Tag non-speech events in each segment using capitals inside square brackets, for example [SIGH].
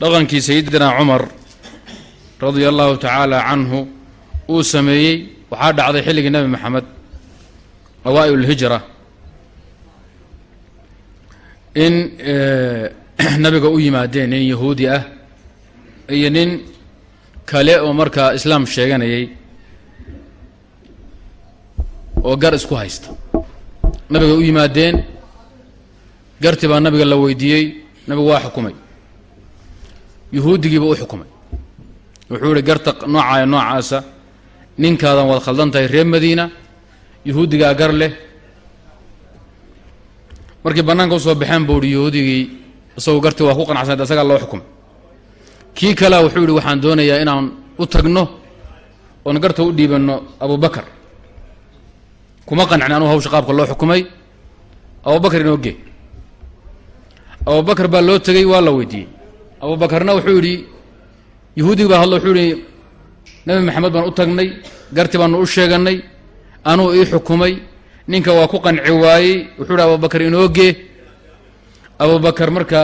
dhaqankii sayidina cumar radia allahu tacaala canhu uu sameeyey waxaa dhacday xilligii nebi maxamed awaa'il lhijra in [CLEARS THROAT] nabiga u yimaadeen nin yahuudi ah iyo nin kale oo markaa islaam sheeganayay oo gar isku haysta. Nabiga u yimaadeen garti baa nabiga la weydiiyey nabigu waa xukumay yuhuudigiiba u xukumay. Wuxuu yihi garta noocaaya noocaasa ninkaadan waad khaldan tahay reer madiina yuhuudigaa gar leh. Markii bannaanka u soo baxeen buu ihi yuhuudigii isagoo garti waa ku qanacsanad isagaa loo xukumay. Kii kalea wuxuu yihi waxaan doonayaa inaan u tagno oon garta u dhiibanno abubakar kuma qancin anuu hawsha qaabka loo xukumay. Abubakar inoo gee. Abubakar baa loo tegey waa la weydiiyey abubakarna wuxuu yidhi yahuudigi baa hadlo wuxuu yihi nebi maxamed baan u tagnay garti baanu u sheeganay anuu ii xukumay ninka waa ku qanci waayey. Wuxuu yidhi abubakar inoo gee. Abubakar marka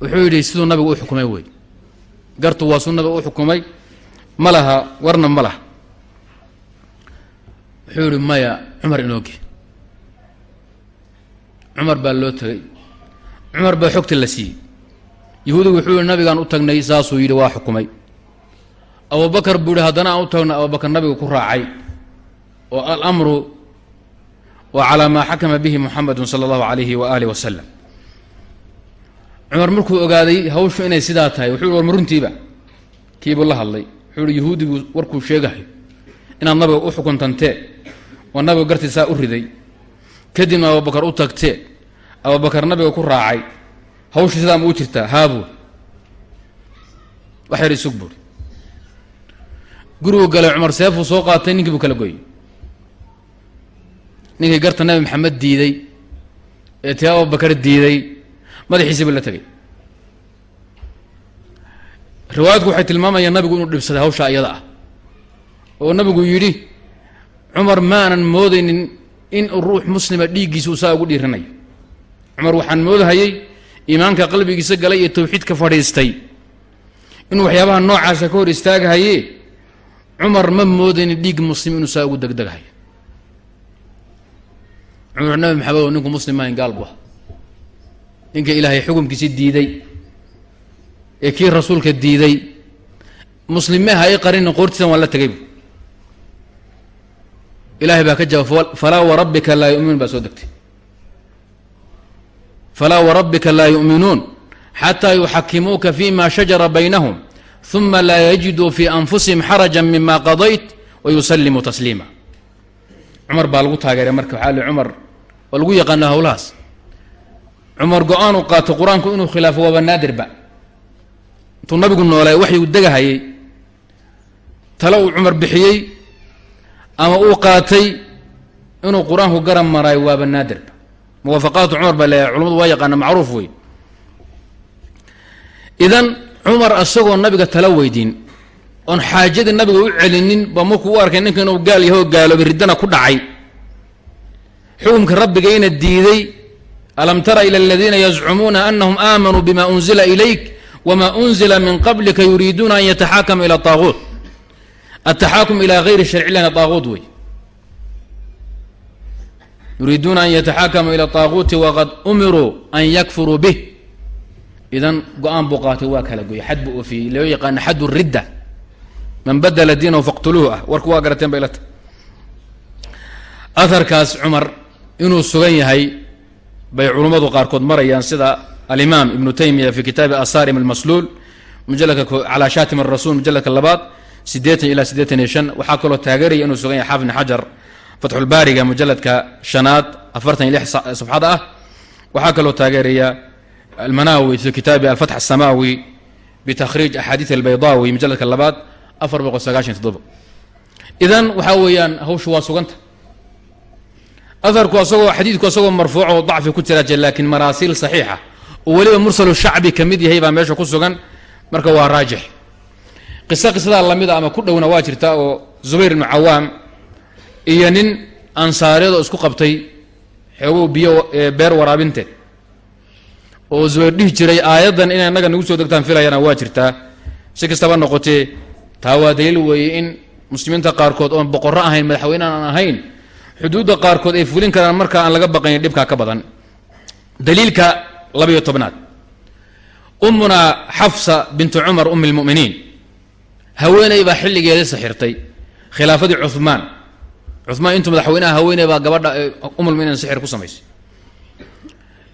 wuxuu yidhi siduu nabigu u xukumay wey. Gartu waa nabigu u xukumay. Ma laha warna ma laha. Wuxuu yihi maya cumar inoo gee. Cumar baa loo tegay cumar baa xogta la siiyey. Yahuudigu wuxuu yihi nabigaan u tagnay saasuu yidhi waa xukumay. Abubakar buu yihi haddana aan u tagno abubakar nabiga ku raacay oo alamru wa calaa maa xakama bihi muxamedun sala allahu alayhi wa alih wasalam cumar markuu ogaaday hawshu inay sidaa tahay wuxuu yihi war maruntiiba kiibuu la hadlay wuxuu yihi yahuudigu warkuu sheegahay inaad nabiga u xukuntantee oo nabiga gartiisaa u riday. Kadibna abubakar u tagtee abubakar nabiga ku raacay hawsha sidaa ma u jirtaa haabuu wax yar isug buuri gurigu galay cumar seefuu soo qaatay ninkii buu kala goyey ninkii garta nabi maxamed diiday ee tii abubakar diiday madaxiisii buu la tegay. Riwaayadku waxay tilmaamayaan nabigu inuu dhibsaday hawsha iyada ah. Oo nabigu yidhi cumar maanan moodaynin in ruux muslima dhiiggiisa uu saa ugu dhiiranayo cumar waxaan moodahayey iimaanka qalbigiisa galay iyo tawxiidka fadhiistay. Inuu waxyaabaha noocaasa ka hor istaagahaye cumar ma moodaynin dhiig muslim inuu saa ugu degdeghayo cumar nabi maxamed oo ninku muslim maahin gaal bu ninka ilaahay xukumkiisi diiday ee kii rasuulka diiday muslime ha i qarinin qoortiisan waan la tegay bu ilahay baa ka jawaab falaa warabbika laa yuminuun baa soo degtay falaa warabbika laa yu'minuun xataa yuxakimuuka fima shajara baynahum uma laa yajiduu fii anfusihim xaraja mima qadayt wayusallimuu tasliima cumar baa lagu taageeray marka waxaa li cumar waa lagu yaqaana howlahaas cumar go'aan uu qaato qur'aanku inuu khilaafo waaba naadirba intuu nabigu noolay waxyuu degahayey tale uu cumar bixiyey ama uu qaatay inuu qur'aanku garab maraayo waaba naadirba muwaafaqaatu cumar baa leeyahay culamadu waa yaqaana macruuf wey idan cumar isagoo nabiga tala weydiin oon xaajadii nabiga u celinin ba markuu u arkay ninka inuu gaal yaho gaaloobay riddana ku dhacay. Xukumka rabbigayna diiday alam tara ila aladiina yazcumuuna anahum aamanuu bima unzila ilayk wma unzila min qablika yuriiduuna an yataxaakama ila aaguut ataxaakum ila yuriiduuna an yataxaakamu ila طaaguuti waqad umiruu an yakfuruu bih idan go'aan buu qaatay waa kala goyay xad buu oofiyey loo yaqaano xad ridda man badla diinahu faqtuluuhu ah warku waa garateen bay la tahay aharkaas cumar inuu sugan yahay bay culummadu qaarkood marayaan sida alimaam ibnu taymiya fi kitaabi asarim almasluul mujaladka calaa shaatim arasuul mujaladka labaad siddeetan ilaa siddeetan iyo shan waxaa kaloo taageeraya inuu sugan yahay xaafid bn xajar fatxulbaariga mujaladka shanaad afartan iyo lix safxada ah waxaa kaloo taageeraya almanaawi fi kitaabi alfatx asamaawi bitakhriij axaadiid albaydaawi mujaladka labaad afar boqol sagaashan toddoba. Idan waxaa weeyaan hawshu waa suganta. Aharku asagoo xadiidku asagoo marfuuc oo dacfi ku jira je laakiin maraasiil saxiixa. Oo weliba mursalu shacbi ka mid yahay baa meesha ku sugan marka waa raajix. Qiso qisadaa lamida ama ku dhowna waa jirta oo zubayr ibnu cawaam iyo nin ansaaryadoo isku qabtay xoogow biyo beer waraabinteed oo zubayr dhihi jiray aayaddan inay annaga nagu soo degtaan filayana waa jirtaa si kastaba noqotee taa waa daliil weeye in muslimiinta qaarkood oon boqorro ahayn madaxweyne aan ahayn xuduudda qaarkood ay fulin karaan marka aan laga baqayn dhibkaa ka badan. Daliilka labayo tobnaad. Ummunaa xafsa bintu cumar ummi lmu'miniin haweeney baa xilligeeda sixirtay. Khilaafadii cumaan cumaan intuu madaxweynaha haweeney baa gabadha ummulmuminiin sixir ku samaysay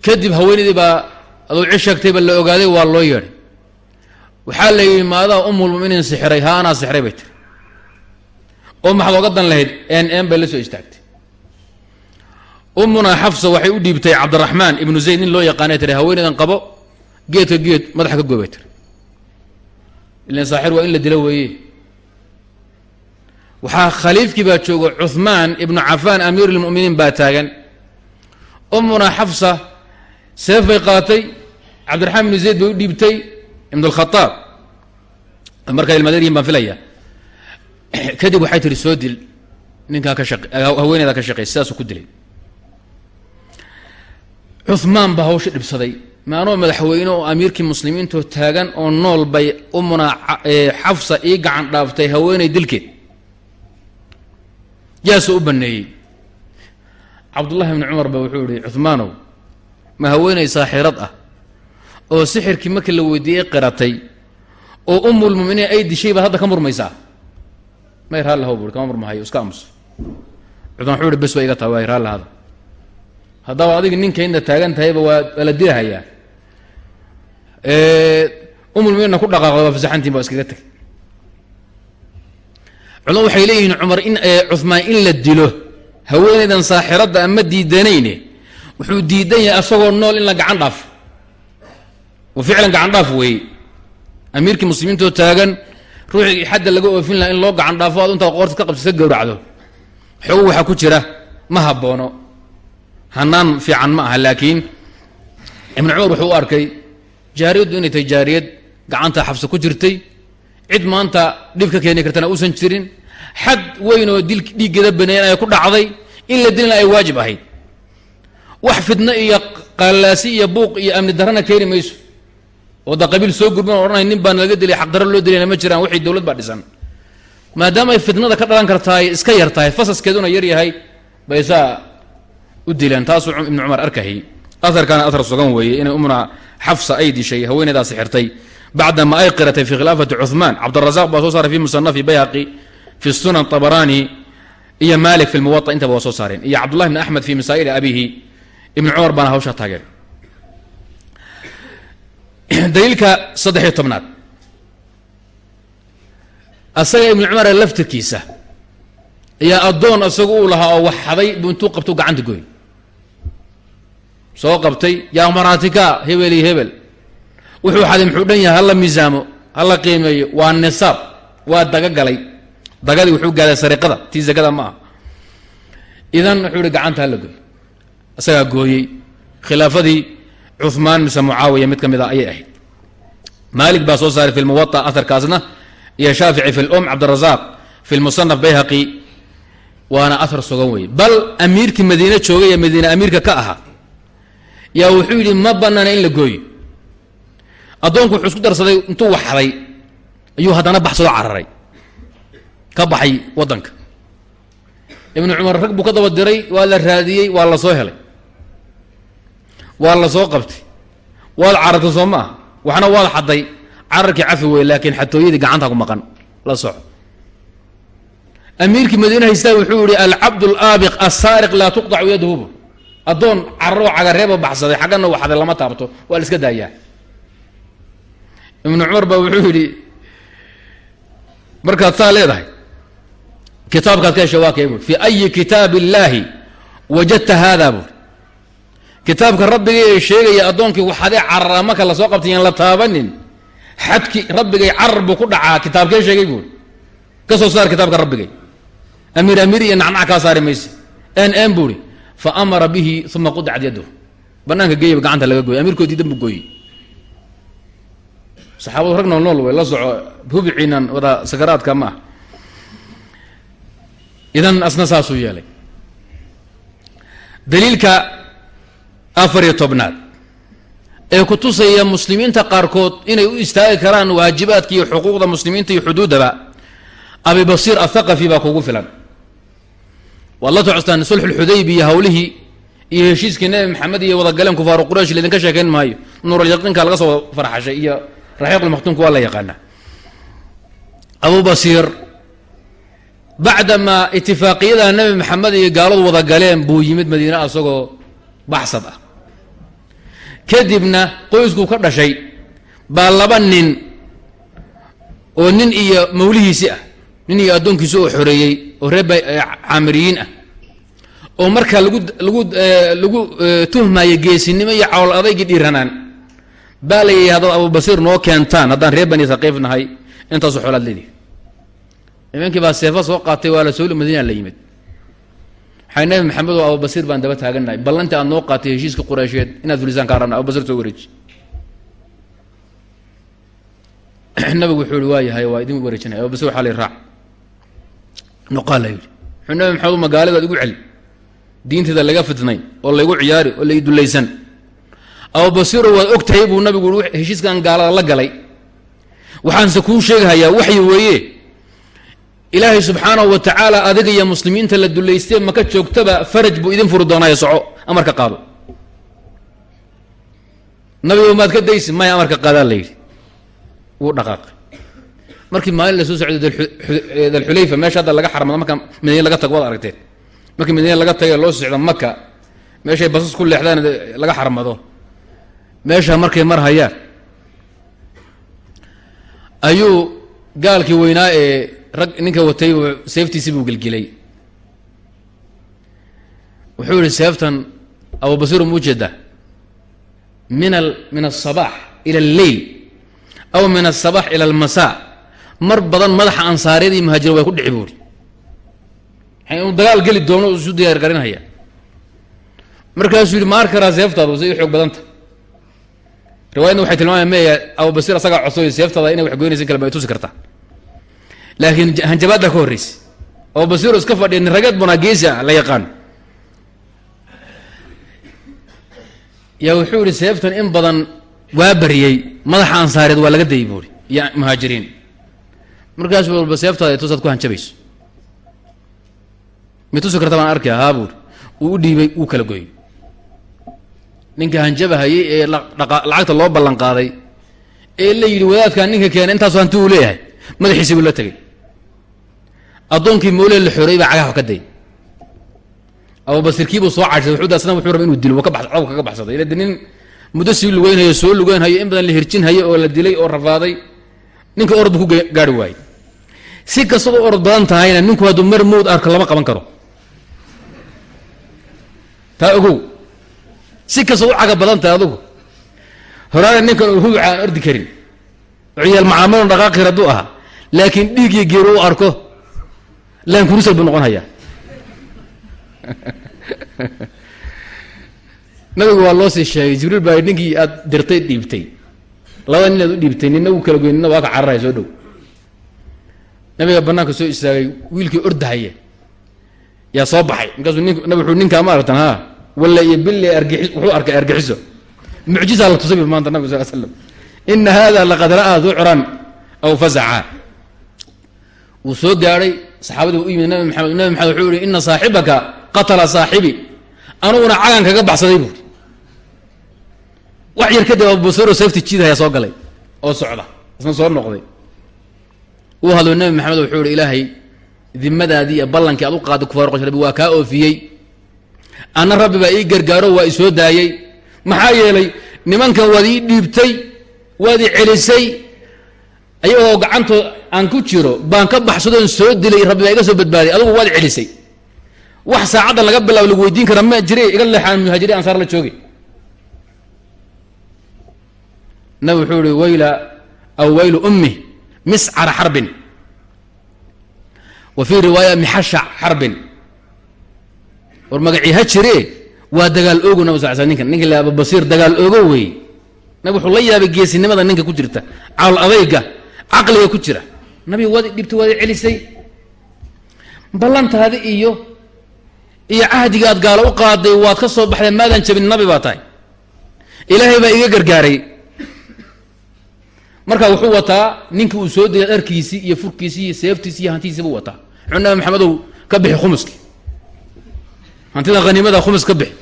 kadib haweeneydii baa aduu ci sheegtayba la ogaaday waa loo yeedhay. Waxaa la yidhi maadaa ummulmuminiin sixiray ha anaa sixiray bay tiri oo maxaad oga dan lahayd n n bay la soo istaagtay. Ummunaa xafsa waxay u dhiibtay cabdiraxmaan ibnu zayd nin loo yaqaanay tiri haweeneydan qabo geedka geed madaxa ka goobay tiri ilan saaxir waa in la dilo weeye waxaa khaliifkii baa jooga cuhmaan ibnu cafaan amiir lmuminiin baa taagan. Ummunaa xafsa seef bay qaatay cabdiraxmaan ibnu zayd bay u dhiibtay ibn alkhaaab markaa baan filaya [CLEARS THROAT] kadib waxay tihi soo dil ninkaa ka shaq haweeneydaa ka shaqeey sidaasuu ku dilay. Cumaan baa hawsha dhibsaday. Maanoo madaxweyne oo amiirkii muslimiintoo taagan oo nool bay umunaa xafsa ii gacan dhaaftay haweeney dilkeed yaase u baneeyey. Cabdullahi bni cumar ba wuxuu ihi cumaanow ma haweeney saaxirad ah oo sixirkii markii la weydiiyey qiratay oo umulmuminiin ay dishay baad hadda ka murmaysaa? May raallihaw bui kama murmahayo iska amuso cumaan wuxuu ihi bes ba iga taha waay raallihada haddaba adiga ninkaynda taagan tahayba waa la dilahayaa. Umulmuminiinna ku dhaqaaqda waa fasaxantiin baa iskaga tegay culama waxay leeyihiin cumar in cumaan in la dilo haweenaydan saaxiradda ama diidanayne wuxuu diidan yahay asagoo nool in la gacan dhaafo wa ficlan gacan dhaaf weeye amiirkii muslimiintoo taagan ruuxii xadda laga oofin laha in loo gacan dhaafo ad intaad qoorta ka qabsa ka gowracdo xoogu waxaa ku jira ma haboono hanaan fiican ma aha laakiin ibnu cumar wuxuu u arkay jaariyaddu inay tahay jaariyad gacanta xabsa ku jirtay cid maanta dhib ka keeni kartana uusan jirin. Xad weyn oo dil dhiiggeeda baneeyan ay ku dhacday in la dilina ay waajib ahayd. Wax fidno iyo qallaasi iyo buuq iyo amni darrana keeni mayso. Oo da qabiil soo gurban o nin baa nalaga dilay xaqdarro loo dilayna ma jiraan wixii dowlad baa dhisan. Maadaama ay fitnada ka dhalan kartahay iska yar tahay fasaskeeduna yar yahay bay saa u dileen. Taasuu ibnu cumar arkahayy aharkaana ahar sugan weeye inay umna xafsa ay dishay haweeneydaa sixirtay bacdama ay qiratay fi khilaafati cumaan cabdrazaq baa soo saaray fi musanafi bayhaqi fi sunan abarani iyo malik fi muwa intaba waa soo saareen iyo cabdulahi bn axmed fi masaail abihi ibn cumar baana hawshaa taageen daliilka saddex iyo tobnaad asaga ibnu cumar laftirkiisa ayaa addoon isagu uu lahaa oo wax xaday buu intuu qabtu gacanta goyn soo qabtay yaa maraatika hebel iyo hebel wuxuu xaday muxuu dhan yahay hala miisaamo hala qiimeeyo waa nisaab waa daga galay. Dagadii wuxuu gaaday sariqada tii zakada ma aha. Idan wuxuu ihi gacanta hala gooy isagaa gooyey. Khilaafadii cumaan mise mucaawiya mid ka mid a ayay ahayd. Maalik baa soo saaray fi lmuwaطa aharkaasna iyo shaafici fi lum cabdirazaq fi lmusanaf bayhaqi. Waana ahar sugan weeye. Bal amiirkii madiine joogay ee madiine amiirka ka ahaa yaa wuxuu yidhi ma banaana in la gooyo addoonku wuxuu isku darsaday intuu waxday ayuu haddana baxsado cararay. Ka baxay waddanka. Ibnu cumar rag buu ka daba diray waa la raadiyey waa la soo helay. Waa la soo qabtay. Waad carartay soo ma aha. Waxna waad xaday cararkii cafi wey laakiin xatooyadii gacanta ku maqan. La soco amiirkii madiine haystaa wuxuu yihi alcabd alaabiq asaariq laa tuqطacu yadhubu addoon cararoo cagareeba baxsaday xaggana waxday lama taabto waa la iska daayaa ibnu cumar baa wuxuu yidhi markaad saa leedahay kitaabkaad ka hesha waa kee buui fi ayi kitaab illaahi wajadta haada buui kitaabka rabbigay ee sheegaya addoonkii waxadee carara marka la soo qabtay yaan la taabanin xadki rabbigay carar buu ku dhacaa kitaabkee sheegay buui ka soo saar kitaabka rabbigay. Amiir amiir iyo nacnac kaa saari mayse. N n buui fa amara bihi uma qudcat yaddu banaanka geeyaba gacanta laga gooyay amirkoo diidan buu gooyey saxaabadu rag nool nool way la soco hubiciinan wada sakaraadka ma ah idan asna saasuu yeelay. Daliilka afar iyo tobnaad. Ee ku tusaya muslimiinta qaarkood inay u istaagi karaan waajibaadka iyo xuquuqda muslimiinta iyo xuduuddaba abi basiir athaqafi baa kugu filan. Waad la tocostaan sulxulxudaybiya hawlihii iyo heshiiskii nebi maxamed iyo wadagaleen kufaaru quraysh laydinka sheekayn maayo. Nuuralyaqiinka laga soo farxashay iyo raxiiqulmakhtuumka waa la yaqaanaa abu basiir bacdamaa itifaaqiyada nebi maxamed iyo gaaladu wada galeen buu yimid madiine asagoo baxsad ah kadibna qoysku ka dhashay baa laba nin oo nin iyo mawlihiisi ah nin iyo addoonkiisi oo xoreeyey oo reer caamiriyiin ah oo markaa lagu lagu lagu tuhmaayo geesinimo iyo cawl adaygii dhiiranaan baa la yidhi haddaad abubasiir noo keentaan haddaan reer bani saqiif nahay intaasu xoolaad leedihi baa seefa soo qaatay waa la madiina la yimid. Waxay nabi maxamed oo abubasiir baan daba taagannahay ballantii aad noo qaatay heshiiska qureysheed inaad fulisaan kaa rabna abubasiir soo wareeji [CLEARS THROAT] nabigu wuxuu ihi waa waa idin wareejinaya abubasir waxaa la raac. Noqaa la yidhi wuxuu nabi maxamed magaalidaad igu celi diinteeda laga fitnay oo laygu ciyaari oo la idulaysan abubasiro waad og tahay buu nabigu heshiiskan gaalada la galay. Waxaanse kuu sheegahayaa waxyi weeye. Ilaahay subxaanahu wa tacaala adiga iyo muslimiinta la dulaystee maka joogtaba faraj buu idin furi doonaayo soco amarka qaado. Nabigo maad ka daysi maya amarka qaadaa la yidhi. Wuu markii maalin la soo socday dalxulayfa meesha hadda laga xarmado marka madiine laga tago waad aragteen. Markii madiine laga taga loo socda maka meeshay basas ku leexdaan laga xarmado meesha markay mar hayaan. Ayuu gaalkii weynaa ee rag ninka watay seeftiisi buu gelgelay. Wuxuu yihi seeftan abubasiru mu u jeedaa min al min alصabax ila alleyl aw min alsabax ila almasaa. Mar badan madaxa ansaaryada iyo muhaajiriin way ku dhici buuri. Inuu dagaal geli doono isu diyaar garinhaya markaasuu yihi ma ar karaa seeftaadu say u xoog badanta riwaayadna waxay tilmaamaya meya abubasir asagaa codsoy seeftaada inay wax goynaysa in kale ma ay tusi kartaa laakiin hanjabaaddaa ka horreysay. Abubasiro iska fadhiya nin rageed bunaa geesi ah la yaqaan. Yaa wuxuu yihi seeftan in badan waa bariyey madaxa ansaareed waa laga dayay buuri iyo muhaajiriin. Markaasuu walba seeftaada tusaad ku hanjabayso. Mi tusi karta baan arkaya haa buuri uu u dhiibay wuu kala goyey ninka hanjabahayey ee lacagta loo ballan qaaday ee la yidhi wadaadkaa ninka keena intaasu hanti uu leeyahay madaxiisi buu la tegey addoonkii moole la xoreeyey baa cagaha ka day abubasirkiibuu soo cashay wuxuu asna wuxuu raba inuu dilo wuu ka bas kaga baxsaday. Ila nin muddo sii lugeynhayo soo lugeynhayo in badan la hirjinhayo oo la dilay oo rafaaday ninka orod buu ku gaari waayey. Si kastaba orod badan tahayna ninku hadduu mar mowd arko lama qaban karo. Taa ogow si kasta u caga badan tahay adugu. Horaana ninkan uu hubica aan ordi karin. Ciyaal macaamilon dhaqaaqir hadduu ahaa laakiin dhiig iyo geero u arko laankurisal buu noqon hayaa. [LAUGHS] Nabigu waa loo sii sheegay jibriil baa ninkii aad dirtay dhiibtay. Labada nin aad u dhiibtay nina wuu kala goyn nina waa ka cararaya soo dhow. Nabiga banaanka soo istaagay wiilkii ordahaya yaa soo baxay. Markaasuu nabi wuxuu ninkaa ma aragtan ha wuxuu arkay wuu soo gaadhay saxaabadii u yimid nabi maxamed nabi maxamed wuxuu yihi dimadaadii iyo ballankii aad u qaaday kufaar qosh waa kaa oofiyey anna rabbi baa ii gargaaro waa i soo daayey. Maxaa yeelay nimankan waad ii dhiibtay waad i celisay ayagoo gacantood aan ku jiro baan ka baxsadoon soo dilay rabbi baa iga soo badbaaday adugu waad celisay. Wax saacaddan laga bilaabo lagu weydiin kara ma jire iga leexaan muhaajiriin ansaar la joogay nabi wuxuu ihi wayla aw waylu ummi miscara xarbin. Wa fii riwaaya mixashac xarbin war magacii ha jire waa dagaal oogo nab sal ninkan. Ninka la abubasiir dagaal oogo wey. Nabi wuxuu la yaabay geesinimada ninka ku jirta. Cawl adayga caqliga ku jira. Nabi waad dhibta waad celisay. Ballantaadi iyo iyo cahdiga aad gaalo u qaaday waad ka soo baxday maadan jabin nabi baa tahay. Ilaahay baa iga gargaaray. Marka wuxuu wataa ninkii uu soo degay dharkiisii iyo furkiisii iyo seeftiisi iyo hantidiisi buu wataa. Wuxuu nabi maxamedow ka bixi khumuski hantida haniimada khumus ka bixi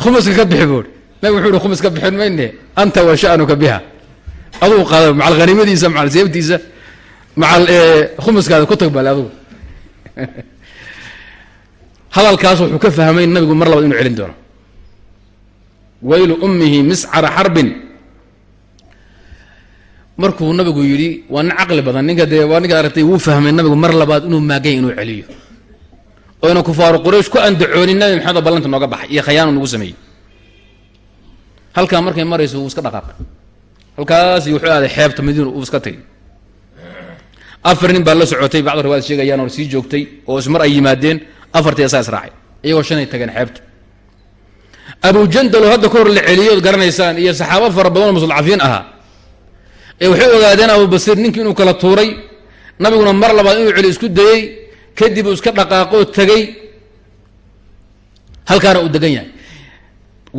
khumuska ka bixi buuri nabig wuxuu uhi khumus ka bixin mayne? Anta wa sha'nuka biha. Adugu qaada macal haniimadiisa macal seeftiisa macal khumuskaada ku tag bale adugu. Hadalkaas wuxuu ka fahmay nabigu mar labaad inu celin doono. Waylu ummihi miscara xarbin markuu nabigu yidhi waa nin caqli badan ninka dee waa ninkaad aragtay wuu fahmay nabigu mar labaad inuu maaganya inuu celiyo. Oyna kufaaru quraysh ku andacoonin nabi maxamed oo ballanta nooga baxay iyo khayaanu nagu sameeyey. Halkaa markay marayso wuu iska dhaqaaqay. Halkaasi wuxuu aaday xeebta madiina uu iska tagay afar nin baa la socotay bacd riwaayad sheegayaan oo sii joogtay oo ismar ay yimaadeen afartii asaa israacay iyagoo shanay tageen xeebta. Abujandalo hadda ka hor la celiyood garanaysaan iyo saxaabo fara badan oo mustadcafiin ahaa ee waxay ogaadeen abubasiir ninkii inuu kala tuuray nabiguna mar labaad inuu celi isku dayey kadib uu iska dhaqaaqoo tegey halkaana uu degan yahay.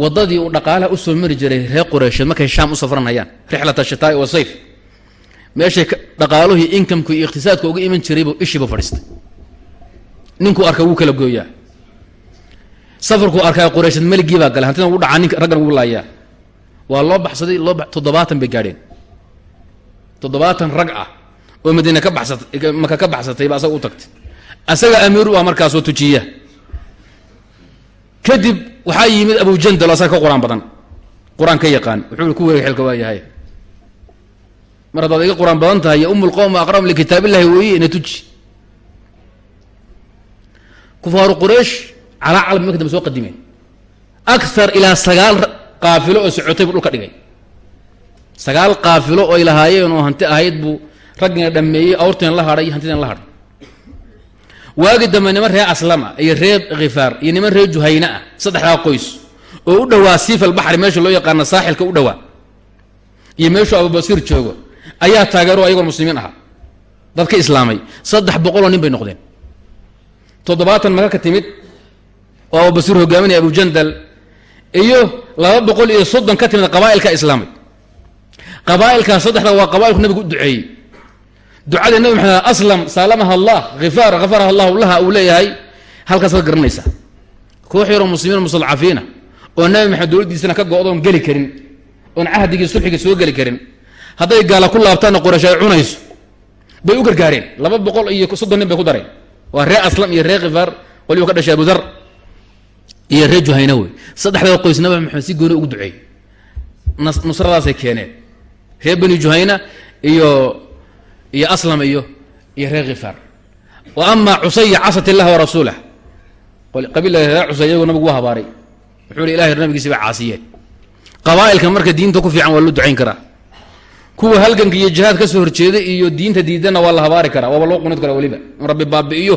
Waddadii uu dhaqaalaha u soo mari jiray reer qureysheed markay shaam u safranayaan rixlat ashitaai wa sayf meeshay dhaqaaluhii inkamku iyo ikhtisaadka uga iman jiraybu ishiiba fadhiistay ninkuu arka wuu kala gooyaa. Safarkuu arkaa qureysheed meligii baa galay hantidan ugu dhacaa ninka raggan ugu laayaa waa loo baxsaday loo toddobaatan bay gaadheen toddobaatan rag ah oo madiine ka baxsatay maka ka baxsatay ba asaga u tagtay. Asaga amiir u ah markaasoo tujiya. Kadib waxaa yimid abujandal asaga ka qur'aan badan. Qur'aan ka yaqaan. Wuxuu ku weerey xilka waa yahay. Mar haddaad iga qur'aan badan tahay ya umu lqowma aqrahum likitaab illahi weeye ina tuji. Kufaaru quraysh calaa calam marka dambe soo qadimeen akar ilaa sagaal qaafilo oo socotay buu dhulka dhigay sagaal qaafilo oy lahaayeen oo hanti ahayd buu raggina dhameeyey awrtina la hadhay hantidina la hadhay. Waagi dambe niman reer aslama iyo reer khifaar iyo niman reer juhayna ah saddexdaa qoys oo u dhowaa siifal baxri meesha loo yaqaana saaxilka u dhowaa iyo meeshuu abubasiir joogo ayaa taageero ayagoon muslimiin ahaa. Dadka islaamay saddex boqoloo nin bay noqdeen. Toddobaatan maka ka timid oo abubasiir hogaaminaya abujandal iyo laba boqol iyo soddon ka timid qabaa'ilka islaamay qabaa'ilkaas saddexda waa qabailku nabigu u duceeyey. Ducadii nabi maxamed aslam saalamaha allah khifaar khafaraha allahu laha uu leeyahay halkaas ka garanaysa. Koox yaroo muslimiin mustadcafiina oo nabi maxamed dowladdiisana ka go-doon geli karin oon cahdigii sulxiga soo geli karin. Hadday gaala ku laabtaanna quraysh ay cunayso bay u gargaareen. Laba boqol iyo soddon nin bay ku dareen. Waa reer aslam iyo reer khifaar waliba ka dhashay abudar iyo reer juhayna wey saddexdaa qoys nabi maxamed si gooni ugu duceeyey. Nusradaasay keeneen reer bani juhayna iyo iyo aslam iyo iyo reer khifaar wa ama cusaya casat illaha wa rasuulah. Qabiila reer cusay iyagu nabigu waa habaaray. Wuxuu hi ilahay nabigiisi bay caasiyeen. Qabaa'ilka marka diinta ku fiican waa loo ducayn karaa. Kuwa halganka iyo jihaad ka soo horjeeda iyo diinta diidana waa la habaari karaa waaba loo qunud karaa weliba. Rabbi baabi'iyo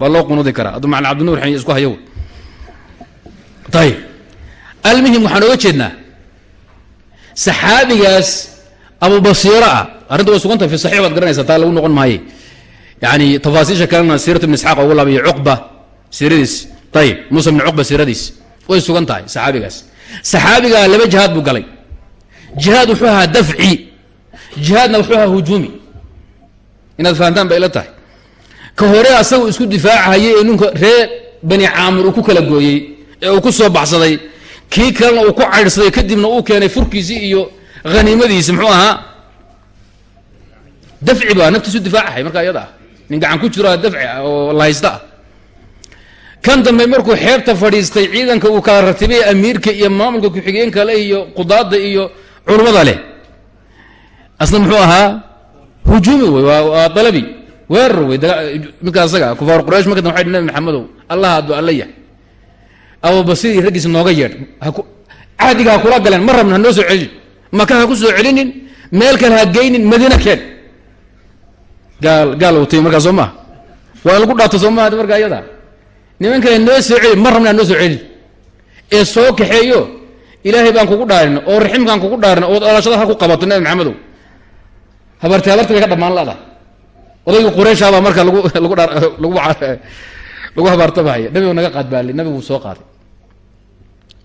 baa loo qunuudi karaa. Hadduu macna cabdinuur xaniy isku hayo. Ayib almuhim waxaan oga jeednaa saxaabigaas abubasiiro ah arrinta way sugan tahay fi saxiix baad garanaysaa taa lagu noqon maaye. Yani tafaasiisha kalena siirat ibn isxaaq ugu laabiyo cuqba siiradiis. Ayib muusa ibn cuqba siiradiis. Way sugan tahay saxaabigaas. Saxaabigaa laba jihaad buu galay. Jihaad wuxuu ahaa dafci. Jihaadna wuxuu ahaa hujuumi inaad fahantaan bay ila tahay. Ka hore asagu isku difaacahayay ee ninka reer bani caamir uu ku kala gooyey ee uu ku soo baxsaday. Kii kalena uu ku caydhsaday kadibna uu keenay furkiisii iyo haniimadiisi muxuu ahaa dafci baa naftiisu difaacahay markaa iyada nin gacan ku jiro dafci ah oo lahaysta ah. Kan dambe markuu xeebta fadhiistay ciidanka uu kala ratibay amiirka iyo maamulka ku-xigeenka leh iyo qudaada iyo culumada leh. Asna muxuu ahaa hujuumi wey waa dalabi weerar wey midka asaga kufaar quraysh marka waxay nabi maxamedow allah hadduu alla yahay. Abubasiir raggiisa nooga yeedh cahdiga ha kula galeen ma rabna ha soo celin maka ha ku soo celinin meel kale ha geynin madiina keen. Gaal gaal uu markaa soo maha waa lagu dhaato soo maha markaa iyada? Niman kale noo soo celi ma rabna noo soo celin. Ee soo kaxeeyo ilaahay baan kugu dhaarin oo raximkaan kugu dhaarin ood olashada ha ku qabato nabi maxamedow. Habarti habarti bay ka dhamaan lada. Odayga qureyshaabaa marka lagu lagu dha lagu lagu habaartabahaya nabigu naga qaad baali nabigu soo qaaday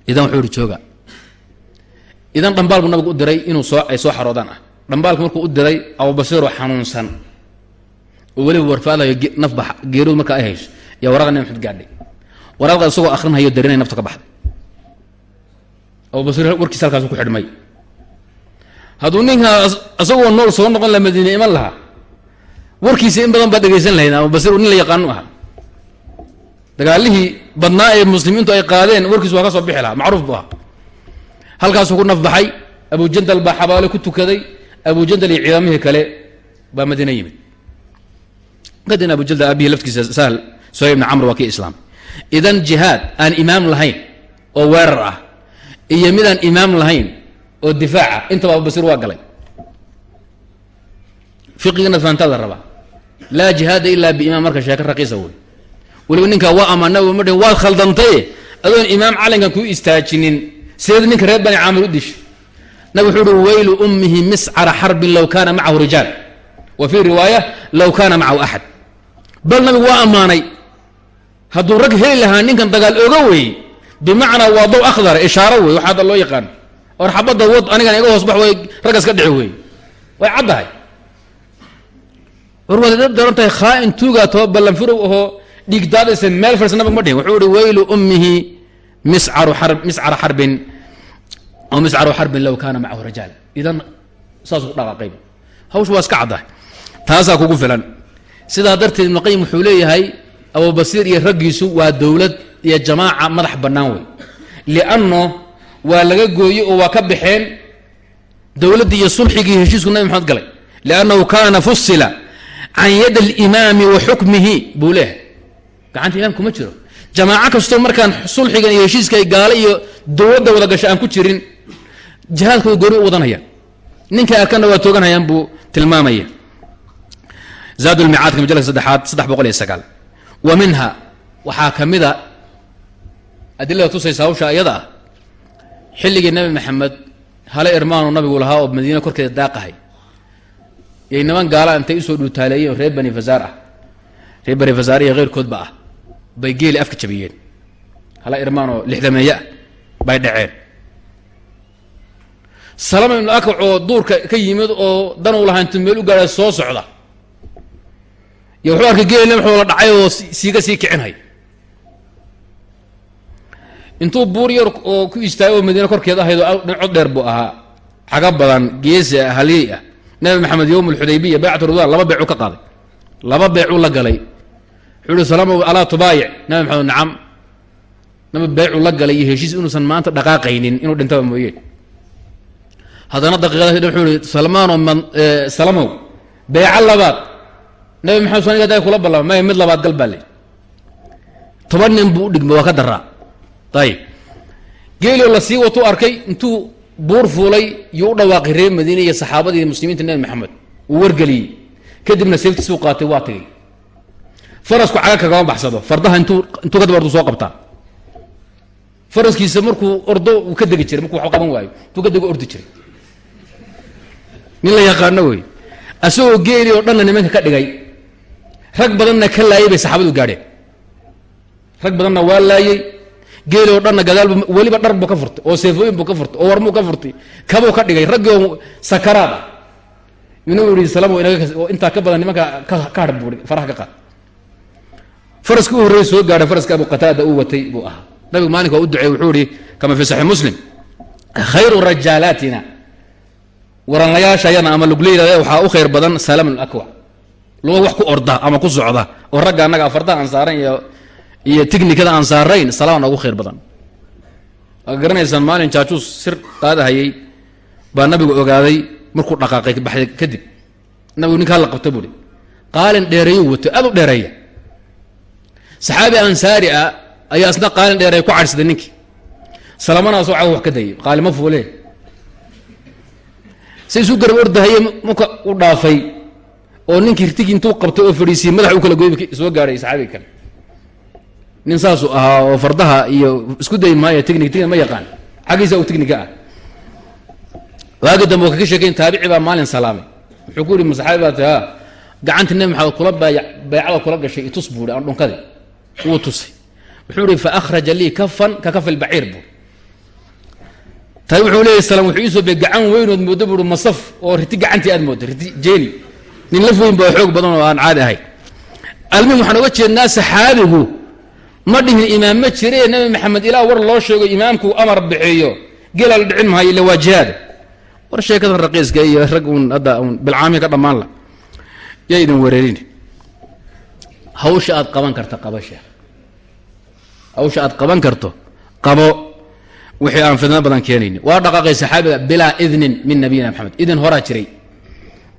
idan wuxuu ihi jooga idan dhambaal buu nabigu u diray inuu soo ay soo xaroodaan ah. Dhambaalka markuu u diray abubasiiroo xanuunsan. Oo weliba warfaadayo nafba geerood marka ay hayso. Yaa waraqda nabi maxamed gaadhay waraqda isagoo akhrinhayo darinay nafta ka baxday. Abubasiir warkiisa halkaasu ku xidhmay. Hadduu ninkaa isagoo nool soo noqon la madiine iman lahaa warkiisa in badan baad dhegaysan lahayd. Abubasiir nin la yaqaanu ahaa. Dagaalihii badnaa ee muslimiintu ay qaadeen warkiisu waa ka soo bixi lahaa. Macruuf buu ahaa halkaasuu ku nafbaxay abujandal baa xabaale ku tukaday abujandal iyo ciidamihii kale baa madiine yimid. Kadibna abujandal abihi laftigiisa sahl sohay ibn camr waa kii islaamay idan jihaad aan imaam lahayn oo weerar ah iyo midaan imaam lahayn oo difaaca intaba abubasiir waa galay. Fiqigana fahantaa la rabaa. Laa jihaada ilaa biimaam marka sheeko raqiisa wey weliba ninkaa waa amaa nabigu ma dhin waad khaldantaye adoon imaam calankan kuu istaajinin sideed ninka reer bani caamir u dishay. Nabig wuxuu uhi weylu ummihi miscara xarbin low kaana macahu rijaal. Wa fii riwaaya low kaana macahu axad bal nabigu waa ammaanay hadduu rag heli lahaa ninkan dagaal oga wey bimacnaa waa dow akhdar ishaaro wey waxaa hadda loo yaqaan. Or xabadda wad anigan iga hoos bax way raggas ka dhici wey way caddahay. War waad daran tahay khaa'in tuugaatoo ballanfurow ahoo dhiigdaadaysa meel fadhisa nabig ma dhihin. Wuxuu ihi weylu ummihi miscaru xarb miscara xarbin aw miscaru xarbin low kaana macahu rajaal. Idan saasuu ku dhaqaaqayba hawsha waa iska caddahay taasaa kugu filan. Sidaa darteed ibnu qayim wuxuu leeyahay abubasiir iyo raggiisu waa dowlad iyo jamaaca madax bannaan wey lianno waa laga gooyey oo waa ka baxeen dowladdii iyo sulxigii heshiisku nabi maxamed galay. Liannahu kaana fusila can yad alimaami wa xukmihi buu leeyahay. Gacanta imaamku ma jiro. Jamaaco kastoo markaan sulxigan iyo heshiiskay gaale jihaadkooda gooni u wadanaya. Ninkay arkanna waa tooganhayaan buu tilmaamaya. Zaad lmicaadka majalka saddexaad saddex boqol iyo sagaal. Wa minha waxaa ka mida adilada tusaysa hawsha iyada ah. Xilligii nabi maxamed hale irmaanu nabigu lahaa oo madiine korkeeda daaqahay. Yay niman gaala intay u soo dhuutaaleeyeen reer bani fasaar ah. Reer bani fasaar iyo keyrkoodba ah. Bay geeli afka jabiyeen. Hala irmaanoo lixdameeye ah bay dhaceen salama ibnu akac oo duurka ka yimid oo danuu lahaa intuu meel u gaadha soo socda. Iyo wuxuu arkay geeli nabi la dhacay oo siiga sii kicinhay intuu buur yar oo ku istaagay oo madiine korkeed ahayd oo cod dheer buu ahaa. Xaga badan geesi ah halyey ah. Nabi maxamed yowm alxudaybiya baycat ridwan laba beecuu ka qaaday. Laba beecuu la galay. Wuxuu uhi salama alaa tubaayic nabi maxamed nacam. Nabi beecuu la galay iyo heshiis inuusan maanta dhaqaaqaynin inuu dhintaba mooyeen haddana daqiiqadaas dhan wuxuu ihi salmaano man salamow beeco labaad. Nabi maxamed saniga daa kula ballama maya mid labaad gal baa le toban nin buu u dhigma waa ka daraa ayib geelio la watuu arkay intuu buur fuulay yuu u dhawaaqay reer madiine iyo saxaabadii muslimiinta nabi maxamed. Uu wargeliyey. Kadibna seeftiisuu qaatay waa tagay. Farasku caga kagama baxsado. Fardaha intuu intuu kadib ordu soo qabtaa. Faraskiisa markuu ordo uu ka degi jiray markuu waxba qaban waayo intuu ka dego ordi jiray nin la yaqaano wey. Asagoo geeli oo dhanna nimanka ka dhigay rag badanna ka laayay bay saxaabadu gaadheen. Rag badanna waa laayey geeli oo dhanna gadaalba weliba dhar buu ka furtay oo seefooyin buu ka furtay oo warmuu ka furtay kabuu ka dhigay raggii oo sakaraad ah. Inuu yihi salamo inaga oo intaa ka badan nimanka ka hadh buui faraha ka qaad. Faraskii u horreeyey soo gaadhay faraska abu qataada uu watay buu ahaa. Nabigu maalinka u duceey wuxuu ihi kama fi saxiix muslim khayru rajaalaatina waranlayaashayana ama lugleyda waxaa u khayr badan salaman akwa. Luga wax ku orda ama ku socda oo ragga annaga afartaha aan saarayn iyo iyo tignikada aan saarayn salaman ugu khayr badan. Garanaysaan maalin jaajuus sir qaadahayey baa nabigu ogaaday markuu dhaqaaqay baxday kadib. Nabigu ninkaa la qabta buuhi qaalin dheereeyu wato aad u dheereeya saxaabi ansaari ah ayaa isna qaalin dheereeya ku cadhsaday ninkii salamanaasoo caga wax ka dayay qaalima fuule si isu garab ordahaye marka u dhaafay oo ninkii irtigii intuu qabtay oo fadhiisiyey madax u kala goyb soo gaadhay saxaabiga kale. Nin saasuu ahaa oo fardaha iyo isku day maayo technic technic ma yaqaan. Xaggiisa u technica ah. Waagi dambe oo kaga sheekayn taabici baa maalin salaamay. Wuxuu ku yihi masaxaabi baa ti ha gacantii maxamed kula baycada kula gashay itus buuhi aan dhunkadi. Wuu tusay. Wuxuu ihi fa akhraja lii kafan ka kafi lbaciir buu tani wuxuu leeyahy salam wuxuu iisoo be gacan weynood moodo buui masaf oo riti gacantii aad moodo riti jeeni. Nin laf weyn ba xoog badan oo aan caadi ahayn almihim waxaan oga jeednaa saxaabigu ma dhihin imaam ma jire nabi maxamed ilaa war loo sheego imaamku amar bixiyo gela la dhicin mahayo illa waa jihaada war sheekadan raqiiska iyo rag uun hadda un bilcaami ka dhammaan la yaa idin wereerin hawsha aad qaban karta qaba sheekh hawsha aad qaban karto qabo wixii aan fidno badan keenayni waa dhaqaaqay saxaabiga bilaa idnin min nabiyina maxamed idin horaa jiray.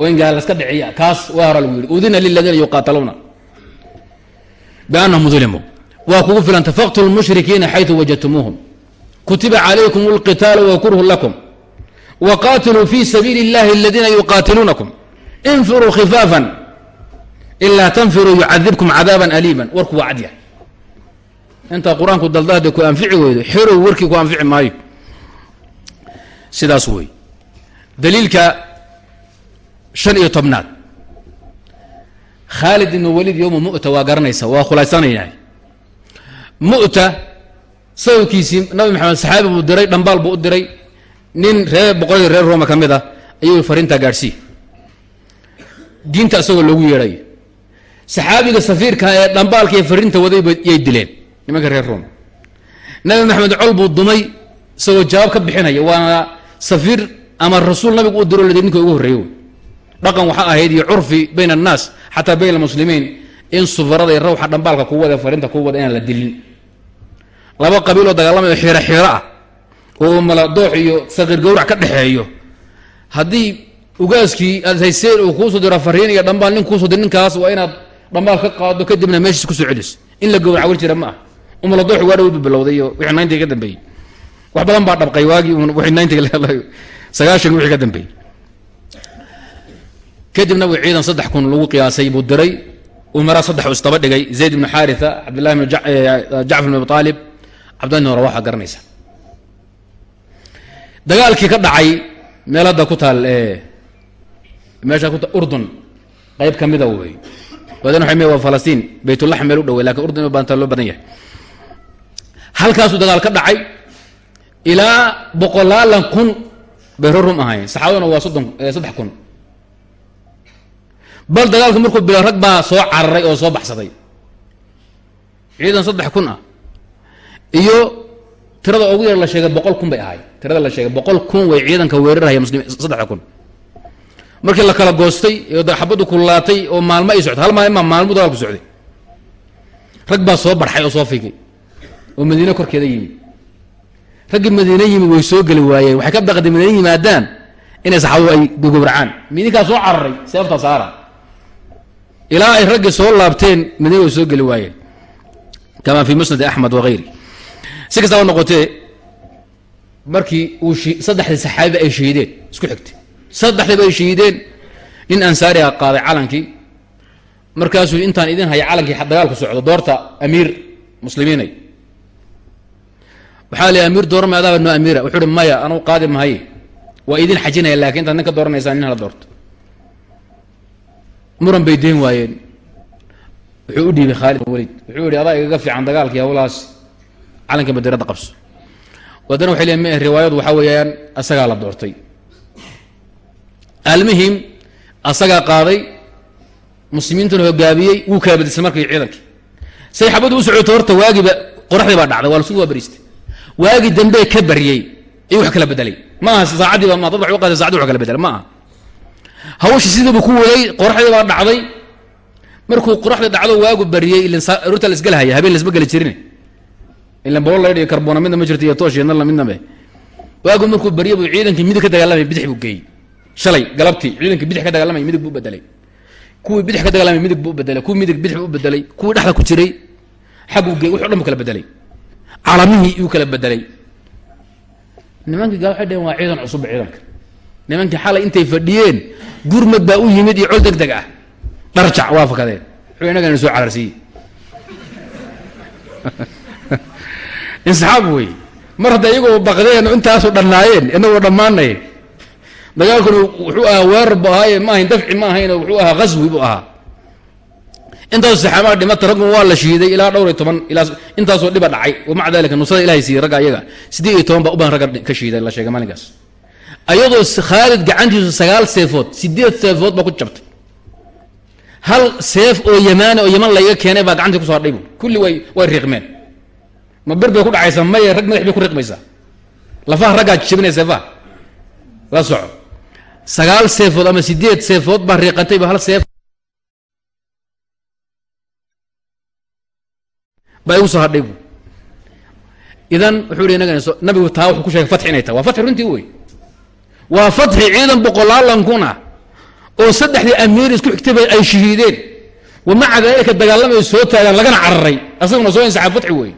Oo in gaal laska dhiciya. Kaas waa hora lagu yidhi udina liladiina yuqaataluuna biannahum ulimuu waa kugu filanta faqtulu lmushrikiina xaytu wajadtumuuhum. Kutiba calaykum اlqitaalu wa kurhu lakum wqaatiluu fi sabiili اllahi aladiina yuqaatiluunakum. Infiruu khifaafan ilaa tanfiruu yucadibkum cadaaban aliiman. Warku waa cadya intaa qur'aanku daldahda ku anfici weydo xerow warkii ku anfici maayo. Sidaas wey daliilka shan iyo tobnaad. Khaalid ibn walid yowma mu'ta waa garanaysa waa khulaysanaynaa mu'ta sababkiisii nabi maxamed saxaabi buu diray dhambaal buu u diray. Nin reer boqoradii reer rooma ka mid ah ayuu fariintaa gaadhsiiy diinta isagoo loogu yeedhayo saxaabiga safiirka ee dhambaalka ee fariinta waday yay dileen nimanka reer rooma nabi maxamed col buu dumay isagoo jawaab ka bixinaya waana safiir ama rasuul nabigu u diro ninka ugu horreeye wey dhaqan waxaa ahayd iyo curfi bayna annaas xataa bayna almuslimiin in sufarada iyo rawxa dhambaalka ku wada fariinta ku wada inaan la dilin. Laba qabiiloo dagaalamayo xiiro xiiro ah oo maladoox iyo saqiir gawrac ka dhexeeyo haddii ugaaskii aad hayseen uu kuusoo diro fariin iyo dhambaal nin kuusoo dir ninkaas waa inaad dhambaal ka qaado kadibna meeshiis ku soo celiso in la gawrac war jira ma ah umaladooxi waa dhawdbu bilowday iyo wixii nayntiga ka dambeeyey. Wax badan baa dhabqay waagii wixii nayntiga sagaashan wixii ka dambeeyey. Kadibna uu ciidan saddex kun lagu qiyaasay buu diray. Umara saddex uu isdaba dhigay. Zayd ibnu xaaritha cabdillahi bn jacfar bn abi aalib cabdillahi bn rawaxa garanaysa. Dagaalkii ka dhacay meel ku taal meesha ku urdun. Qayb ka mida wey wadan waa falastiin. Baytulaxm meel u dhawey laakiin urdun baanta loo badan yahay halkaasuu dagaal ka dhacay. Ilaa boqolaalan kun bay ror rum ahayn saxaabaduna waa soddon saddex kun. Bal dagaalku markuu bila rag baa soo cararay oo soo baxsaday. Ciidan saddex kun ah. Iyo tirada ugu yar la sheegay boqol kun bay ahay tirada la sheegay boqol kun way ciidanka weerarhaya muslimiin saddexda kun. Markii la kala goostay xabaddu kululaatay oo maalmo ay soctay hal maalin maa maalmuu dagaalku socday. Rag baa soo barxay oo soo figay oo madiine korkeeda yimid. Raggii madiine yimid way soo geli waayeen. Waxay ka baqday madiine yimaadaan inay saxaabadu ay gogobracaan midinkaa soo cararay seefta saara. Ilaa ay raggii soo laabteen madiine way soo geli waayeen. Kama fi musnadi axmed wagayri si kastaba noqotee markii uu saddexdii saxaabiba ay shahiideen isku xigtay. Saddexdiiba ay shahiideen nin ansaariga qaaday calankii. Markaasuu intaan idin haya calankii dagaalku socdo doorta amiir muslimiinay waxaa la amiir doorama adaaba noo amiira wuxuu uhi maya anuu qaadi mahaye waa idin xajinaya laakiin intaad nin ka dooranaysaan nin doorto. Muran bay deen waayeen. Wuxuu u dhiibay khaalid walid. Wuxuu yihi adaa igaga fiican dagaalkii hawlahaas. Calanka madiinada qabso. Wadana waxay leeyiin riwaayadu waxaa weeyaan asagaa la doortay. Almuhim asagaa qaaday. Muslimiintuna hogaabiyey wuu kala badisay markii ciidankii. Say u socoto horta waagiiba qoraxdii baa dhacday. Waa lasugu waa bariistay waagii dambe ka baryey ayuu wax kala bedelay. Ma aha saacaddiiba ma dad qaatay sacadii wax kala bedelay ma aha hawsha sidiibu ku waday qoraxdii dhacday. Markuu qoraxdii dhacdo waagu bariyey rurta la isgelahaya habeen lasma geli jirin. Ilan bololayd iyo karbona midna ma jirto iyo toosh iyo nalla midna me waagu markuu bariyay buu ciidankii midig ka dagaalamay bidix buu geeyey. Shalay galabtii ciidankii bidix ka dagaalamay midig buu bedelay. Kuwii bidix ka dagaalamay midig buu bedelay. Kuwii midig bidix buu bedelay. Kuwii dhexda ku jiray xagguu geey wuxu dhan bu kala bedelay calamihii iyuu kala bedelay. Nimankii gaa waxay dhaheen waa ciidan cusubba ciidanka. Nimankii xalay intay fadhiyeen gurmad baa u yimid iyo col deg deg ah. Dharjac waa fakadeen wuxuu inagana soo cararsiiyey [LAUGHS] insixaab wey mar hadda iyagoo baqdeen intaasu dhannaayeen inagoo dhammaanay dagaalkuna wuxuu ahaa weerar bu ahaaye ma ahayn dafci ma ahayn wuxuu ahaa haswi buu ahaa intaasoo saxaabaa dhimata raggun waa la shiiday ilaa dhowr iyo toban ilaa intaasoo dhiba dhacay. Wamaca dalika nusrada ilahay siiyey ragga ayaga. Siddeed iyo toban baa u ragga ka shiiday la sheegay maalinkaas. Ayadoo khaalid gacantiisu sagaal seefood sideed seefood baa ku jabtay. Hal seef oo yamaani oo yaman layga keenay baa gacantii kuso hadhay bu kulli way way riiqmeen. Ma bir bay ku dhacaysaa maya rag madax bay ku riiqmaysaa. Lafaha raggaa jabinaya seefaha. La soco. Sagaal seefood ama sideed seefood baa riiqantay ba hal seef baa igu soo hadhay bu idan wuxuu hi inaga nabigu taa wuxuu ku sheegay fatxi inay tahay. Waa fatxi runtii wey. Waa fatxi ciidan boqolaalan kun ah oo saddexdii amiir isku xigtayba ay shahiideen. Wa maca daalika dagaalamay soo taagaan lagana cararay. Asaguna soo insaxaa fatxi wey.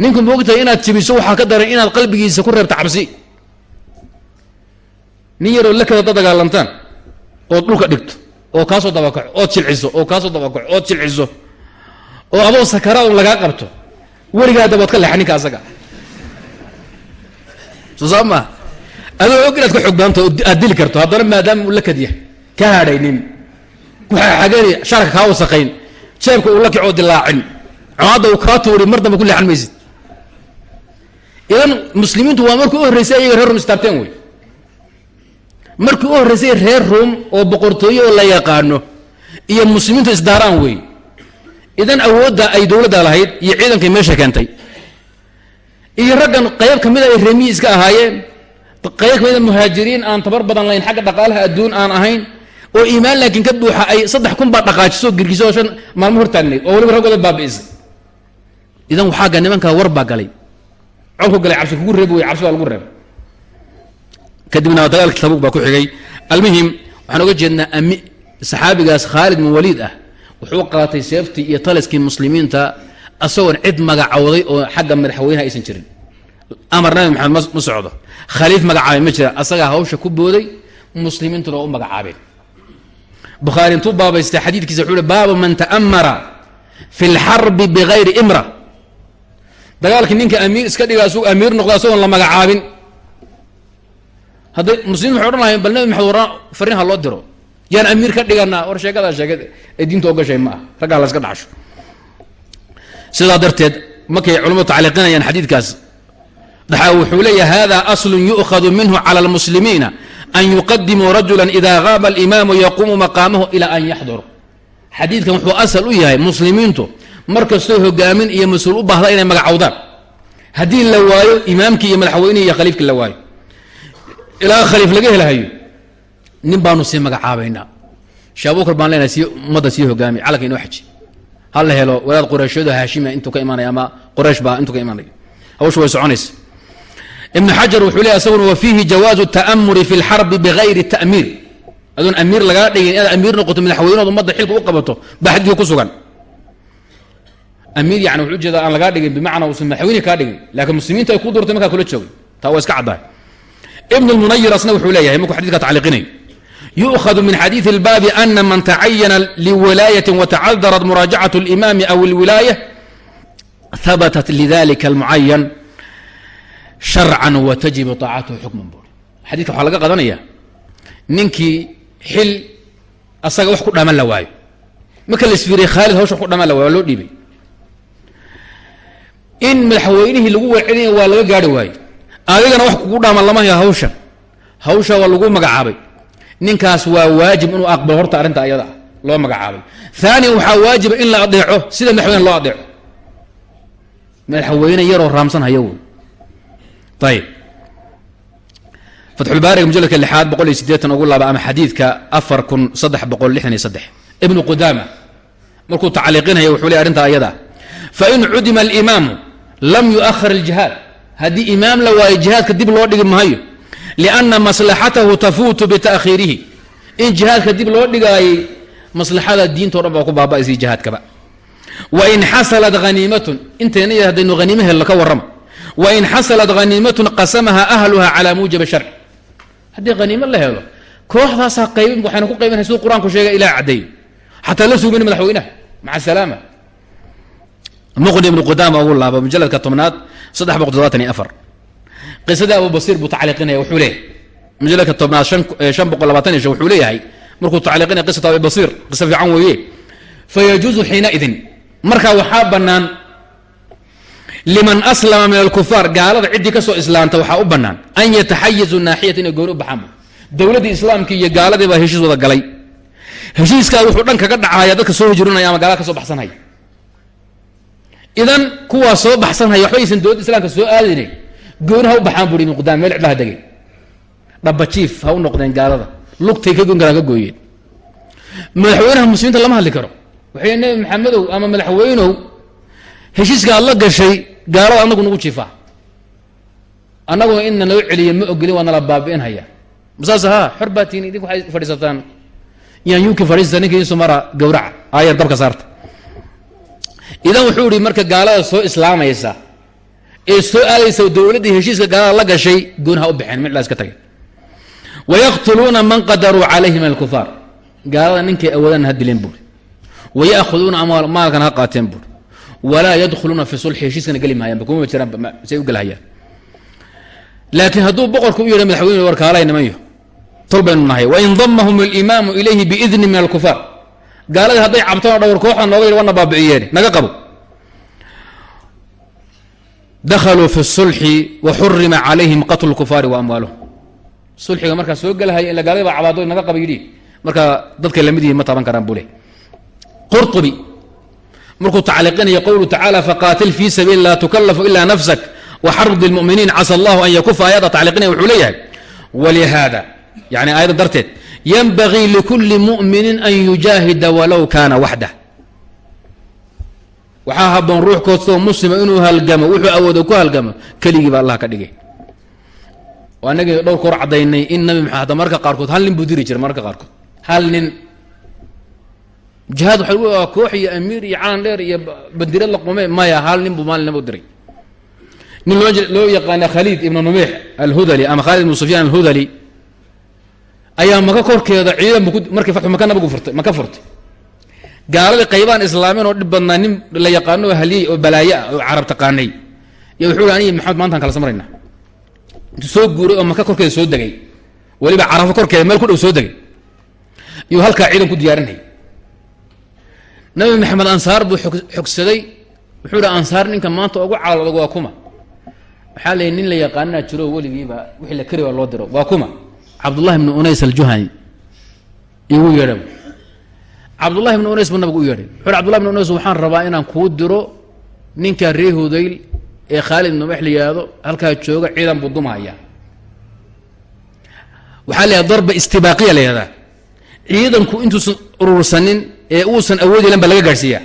Ninku moogtahay inaad jibiso waxaa ka daran inaad qalbigiisa ku reebta cabsi. Nin yaroo lakada da dagaalantaan ood dhulka dhigto oo kaasoo dabakaco ood jilciso oo kaasoo dabakaco ood jilciso oo adoo sakaraad lagaa qabto weligaa dabood ka leexa ninka asaga. Soo saa maa adoo og inaad ka xoog badanto aad dili karto haddana maadaama uu lakad yahay ka hadhaynin. Kuxaxagani sharka kaa wasaqayn jeebka uu la kicoo dilaacin. Comaadda uu kaa tuuri mar dambe ku leexan maysid. Idan muslimiintu waa markii u horreysay ayaga reer rum istaabteen wey. Markii u horreysay reer rum oo boqortooye oo la yaqaano iyo muslimiintu isdaaraan wey idan awoodda ay dowladda lahayd iyo ciidankay meesha keentay. Iyo raggan qayb ka mida ay remiyi iska ahaayeen. Qayb ka mida muhaajiriin aan tabar badan lahayn xagga dhaqaalaha adduun aan ahayn oo iimaan laakiin ka buuxa ay saddex kun baa dhaqaajiso girgiso shan maalmo hortaagnayd oo waliba raggooda baabi'isay. Idan waxaaga nimankaa war baa galay. Col galay cabsi kugu reebi wey cabsi baa lagu reebay kadibna dagaalka tabuuk baa ku xigay. Almuhim waxaan oga jeednaa saxaabigaas khaalid bin waliid ah wuxuu qaatay seeftii iyo taliskii muslimiinta asagoon cid magacowday oo xagga madaxweyneha aysan jirin. Amar nabi maxamed ma socdo. Khaliif magacaabay ma jira. Asagaa hawsha ku booday muslimiintuna waa u magacaabeen bukhaari intuu baabaystay xadiidkiisa wuxuu uhi baabu man ta'amara fi lxarbi bigayri imra. Dagaalkii ninka amiir iska dhiga asuu amiir noqdo asagoon la magacaabin hadday muslimiin waxay odhan lahayen bal nabi maxamed warna farrin ha loo diro yaan amiir ka dhiganaa war sheekadaa sheegad ee diinta ogashay ma ah raggaa la iska dhacsho sidaa darteed markay culamadu tacliiqinayaan xadiidkaas dhaxaa wuxuu leeyahy hada aslun yu'khadu minhu cala almuslimiina an yuqadimuu rajula ida gaaba alimaamu yaquumu maqaamahu ila an yaxdur. Xadiidkan wuxuu asal u yahay muslimiintu mar kastoo hogaamin iyo mas'uul u baahda inay magacowdaan haddii la waayo imaamkii iyo madaxweynihii iyo khaliifkii la waayo ilaa khaliif laga helahayo nin baanu sii magacaabaynaa shee abubakar baan leenahay sii ummadda sii hogaamiy calanka inoo xaji ha la helo walaad qoreyshyado haashima intuu ka imanaya ama qoreysh baa intuu ka imanaya hawsha way soconaysa ibnu xajar wuxuu leeyahy isaguna wa jawaazu ta'amuri fi lxarbi bigayri ta'miir. Adoon amiir lagaa dhigin inaad amiir noqoto madaxweynood ummadda xilka u qabato baa ku sugan. Amiir yani wuxuu ujeeda aan lagaa dhigin bimacnaa uusan madaxweyne kaa dhigin. Laakiin muslimiinta ay ku durtay markaa kula joogay taa waa iska caddahay. Ibn lmunayir asna wuxuu leeyahay markuu xadidka tacliiqinayo yu'khadu min xadiidi اlbaabi ana man tacayana liwilaayatin watacadarat muraajacaة اlimaami aw اlwilaaya habatat lidalika اlmucayan sharcan watajibu طaacatuhu xukman buri xadidka waxaa laga qadanaya ninkii xil asaga wax ku dhaman la waayo marka la isfiiriyey khaalid hawsha wax ku dhaman la waayo waa loo dhiibay in madaxweynihii lagu weecinaya waa laga gaari waayo adigana wax kugu dhaaman lama hayo hawshan hawsha waa lagu magacaabay ninkaas waa waajib inuu aqbalo horta arrinta ayada loo magacaabay. Haaniyan waxaa waajiba in la adeeco sida madaxweyne loo adeeco. Madaxweyne yaroo raamsan hayo wey ayib fatxulbaariga mujaladka lixaad boqol iyo siddeetan ugu laaba ama xadiidka afar kun saddex boqol lixdan iyo saddex. Ibnu qudaama markuu tacliiqinaya wuxuu ley arrinta ayada. Fain cudima alimaamu lam yu'ahar aljihaad. Haddii imaam la waayo jihaadka dib loo dhigi mahayo lianna maslaxatahu tafuutu bita'khiirihi in jihaadka dib loo dhigaayay maslaxada diintao dhan baa ku baaba'aysay jihaadkaba wain xasalat haniimatun intayna ya haddaynu haniimo helno ka warrama wain xasalat haniimatun qasamaha ahluha calaa muujibi sharci haddii haniimo la helo kooxdaasaa qaybin waxayna ku qaybinay siduu qur'aanku sheegay ilah caddeeyo xataa la suumin madaxweynaha maca salaama muqni ibnu qudaama ugu laabo mujaladka tobnaad saddex boqol todobaatan iyo afar qisadii abu basiir buu tacliiqinaya wuxuu leeyahay. Mujaladka tobnaad shan boqol labaatan iyo shan wuxuu leeyahay markuu tacliiqinaya qisata abi basiir qisa fiican weeye. Fayajuuzu xiinaidin markaa waxaa bannaan liman aslama min alkufaar gaalada ciddii ka soo islaamta waxaa u bannaan. An yataxayazuu naaxiyata inay gooni u baxaanba dowladdii islaamkii iyo gaaladii baa heshiis wada galay. Heshiiskaa wuxuu dhan kaga dhacaya dadka soo hijrinaya ama gaalada ka soo idan kuwaa soo baxsanhaya waxba aysan dowladda islamka soo aadine gooni ha u baxaan buri ibn qudaam meel cidlaha degay. Dhabajiif ha u noqdeen gaalada. Lugtay ka goyn ka gooyeen. Madaxweynaha muslimiinta lama hadli karo. Waxay nebi maxamedow ama madaxweynow heshiiska aad la gashay gaalada anagu nagu jiifaa. Annaguna inna noo celiya ma ogolin waa nala baabi'inhaya masaas ha xor baa tihin idinku waxay fadhiisataan. Yaan yuki fadhiisata ninka idiin soo mara gawraca aayar dabka saarta. Idan wuxuu ihi marka gaalada soo islaamaysa ee soo aadaysa dowladdii heshiiska gaalada la gashay goon u baxeen midlaa iska tagay. Wayaqtuluuna man qadaruu calayhi alkufaar. Gaalada ninkay awoodaan ha dileen buuri. Waya'khuduuna amwaal maalkan ha qaateen buuri. Walaa yadkhuluuna fi sulxi heshiiskana geli mahayaanba kumama jiraan say u gelhayaan laakiin hadduu boqorku u yeedha madaxweyne war kaalay nimanyo tol baynu nahay. Wain damahum alimaamu ilayhi biidni min alkufaar. Gaaladii hadday cabtaan dhowr kooxda nooga yidhi wana baabi'iyeen naga qabo dakhaluu fi sulxi wa xurima calayhim qatlu lkufaari wa amwaaluhum sulxiga markaa soo gelahaya ila gaaladi baa cabaado naga qaba yidhi markaa dadkay la mid yihiin ma taban karaan bule qurطubi markuu tacliiqinaya qowlu tacaala faqaatil fii sabiili laa tukallafu ila nafsak waxardi lmuminiin casa allahu an yakufa aayadda tacliiqinaya wuxuu leeyahay walihaada yani aayadda darteed yanbagii likuli muminin an yujaahida walow kaana waxdah waxaa haboon ruux kastoo muslima inuu halgamo wuxuu awoodo ku halgamo. Keligii baa allah ka dhigay. Anagii dhowr koor cadaynay in nabi maxamed hadda marka qaarkood hal nin buu diri jiray marka qaarkood. Hal nin. Jihaad lagu koox iyo amiir iyo caan dheer iyo bandirad la qume maya hal nin buu maalin naba u diray. Nin loo loo yaqaana khaliid ibnu numeex alhudali ama khaalid ibnu sufyaan alhudali. Ayaa maka korkeeda ciidan bu markii fatu maka nabigu furtay maka furtay gaaladii qaybaan islaamin oo dhib badnaa nin la yaqaano oo haliyey oo balaayo ah oo carab taqaanay. Iyo wuxuu aniga maxamed maantaan kala samrayna intuu soo guuray oo maka korkeeda soo degay weliba carafo korkeeda meel ku dhow soo degay iyuu halkaa ciidan ku diyaarinayay. Nabi maxamed ansaar buu xogsaday wuxuu hi ansaar ninka maanta ugu caal adag waa kuma. Waxaa la nin la yaqaanaa jiro weligiiba wixii la kari waa loo diro waa kuma. Cabdullahi ibnu unays aljuhani igu yeedha cabdullahi ibnu unays buu nabigu u yeedhay wuxu abdullahi ibnu unays waxaan rabaa inaan kuu diro ninkaa ree hudayl ee khaalid ibnu mex la halkaa jooga ciidan buu dumahaya waxaa la yahada darba istibaaqiya la yihahdaa ciidanku intuusan urursanin ee uusan awoodi lan ba laga gaadhsiiyaa.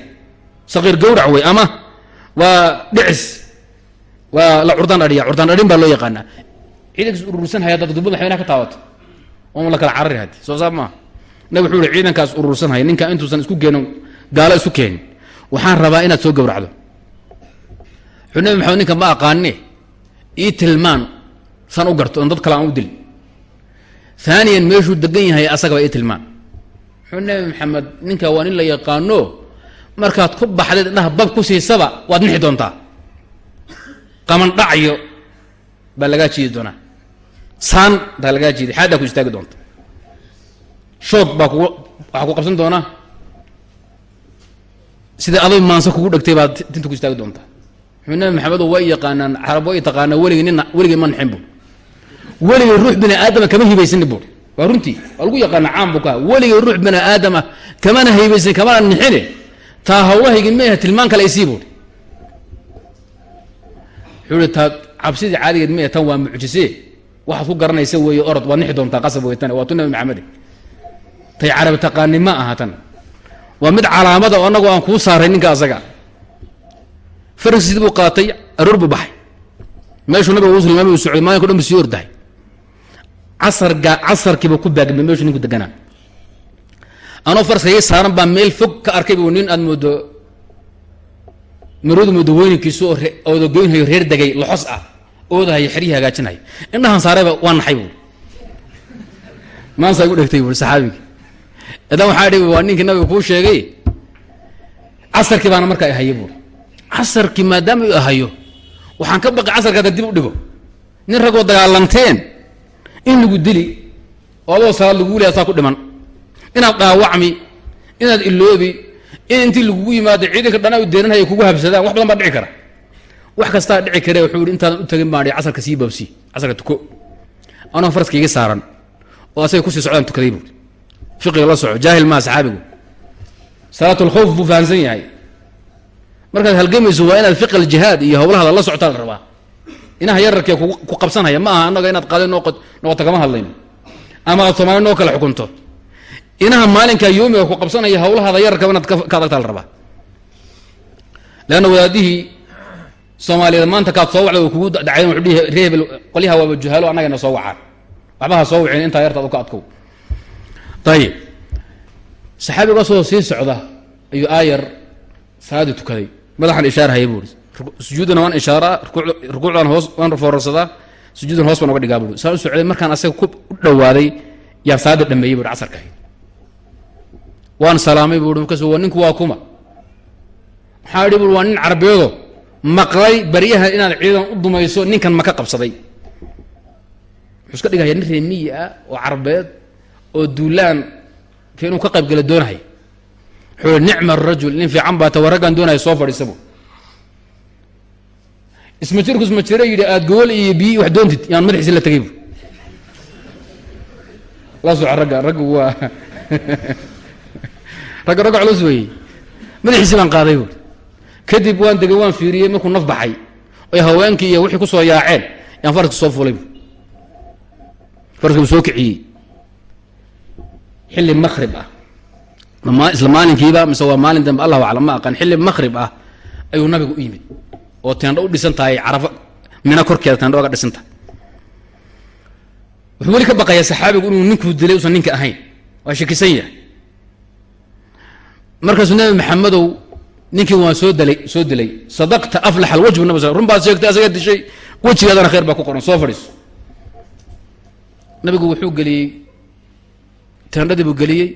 Saqiir gawrac wey ama waa dhicis waa la curdaan adhiya curdaan adhin baa loo yaqaanaa. Ciidankaas urursan haya dad dubada madaxweynaha ka taabato. Oon la kala carari hadi soo saab maaha nabig wuxuu ihi ciidankaas urursan haya ninka intuusan isku keenin gaalo isu keenin. Waxaan rabaa inaad soo gawracdo wuxuu nabi maxamed ninka ma aqaane ii tilmaan san u garto dad kale aan u dil. Haaniyan meeshuu degan yahay asagaba ii tilmaan. Wuxuu nabi maxamed ninka waa nin la yaqaano markaad ku baxdeed indhaha bab ku siisaba waad nixi doontaa. Qamandhacyo baa lagaa jiidi doonaa. Saan baa lagaa jiiday xaaddaa ku istaagi doonta shoog baa kugu waxaa ku qabsan doonaa. Sida aday maanse kugu dhegtay baad tinta ku istaagi doontaa wuxuu nabi maxamedo way yaqaanaan carab way taqaanaa weligii nina weligii ma nixin bu weligii ruux bini aadama kama hibaysani buuri waa runtii waa lagu yaqaana caam bu ka. Weligii ruux bini aadama kamana haybaysan kamana nixine. Taa hawlahaygi meeha tilmaan kale isii buuri wuxuu ihi taa cabsidii caadigeed meeha tan waa mucjise waxaad ku garanaysa weeye orod waad nixi doontaa qasab wey tan waa tu nabi maxamede tay carab taqaani tan. Waa mid calaamada oo annagu aan kuu saaray ninka asaga. Faragsid buu qaatay aroor buu baxay. Meeshuu nabiga ugu imaam socday maalinko dhan bu sii ordahay. Casarga casarkiiba ku baagmay meeshuu ninku deganaa. Anoo farskayga saaran baa meel fog ka arkay bu nin aad moodo maroodu moodo weynankiisu oo oodagoynhayo reer degay loxos ah oodahayo xeryihii hagaajinhayo indhahan saarayba waa naxay bu maansaa igu dhegtay bu saxaabigi idan waxaa dhi waa ninkii nabiga kuu sheegay? Casarkii baana markaa ahaye buuri casarkii maadaama u ahayo waxaan ka baqay casarka hadda dib u dhigo. Nin ragoo dagaalanteen in lagu dili oo adoo salaad lagu leeya saa ku dhiman. Inaad dhaawacmi inaad iloobi in intii lagugu yimaado ciidanka dhan ay deeranhaya kugu habsadaan wax badan baa dhici kara. Wax kastaa dhici kare wuxuu yidhi intaadan u tagin baan casarka sii babsi casarka tuko. Anoo faraska iga saaran oo asagay ku sii socdaan tukaday buuri fiqiga la soco jaahil maa saxaabigu. Salaat lkhawf buu fahamsan yahay. Markaad halgamayso waa inaad fiq aljihaad iyo howlahada la socotaa la rabaa. Inaha yararkee ku qabsanhaya ma aha annaga inaad qaadeen noqoto kama hadlayno ama aad soomaali noo kale xukunto. Inaha maalinkaa yoomiga ku qabsanaya hawlahaada yararkaba inaad ka adagtaa la rabaa. Leanna wadaadihii soomaaliyeed maanta kaad soo wacda kugu dacayn wuxuu dhihi ree hebel qolyaha waaba juhaalo annagayna soo wacaan. Waxba soo wicin intaa yartaad ka adkow ayib saxaabigaasoo sii socda ayuu aayar salaadii tukaday. Madaxan ishaarahaya buuri sujuudana waan ishaaraa rukuucdan hoos waan foorarsadaa sujuudan hoos baan oga dhigaa buuri saan u socday markaan asaga ku dhawaaday yaan salaada dhameeyey buuri casarka ahayd. Waan salaamay buuri markaas waa ninku waa kuma. Maxaa idhi buuri waa nin carabeedo maqlay baryahan inaad ciidan u dumayso ninkan maka qabsaday. Wuxuu iska dhigaya nin reemiyi ah oo carabeed oo duulaan inuu ka qayb gala doonahaya wuxuu nicma arajul nin fiican baa tawa raggaan doonaya soo fadhiisabu isma jirku isma jiro yidhi aad gogol iyo biyi wax doontid yaan madaxiisi la tegay bu la soco ragga raggu waa [LAUGHS] ragga ragga culus weeye madaxiisi baan qaaday buuri kadib waan degay waan fiiriyey markuu naf baxay oy haweenkii iyo wixii ku soo yaaceen yaan faraska soo fulay bu faraska buu soo kiciyey xilli makrib ah. Isla maalinkiiba mise waa maalin dambe allahu aclam ma aqaan. Xilli makrib ah ayuu nabigu u yimid. Oo teendho u dhisan tahay carafo mina korkeeda teendho oga dhisan tahay wuxuu weli ka baqayaa saxaabigu inuu ninkuu dilay usan ninka ahayn. Waa shakisan yahay. Markaasuu nabi maxamedow ninkii waan soo dilay soo dilay sadaqta aflax alwajhu nabi sal run baad sheegtay asaga dishay. Wejigaadana khayr baa ku qoran. Soo fadhiiso. Nabigu wuxuu geliyey teendhadii buu geliyey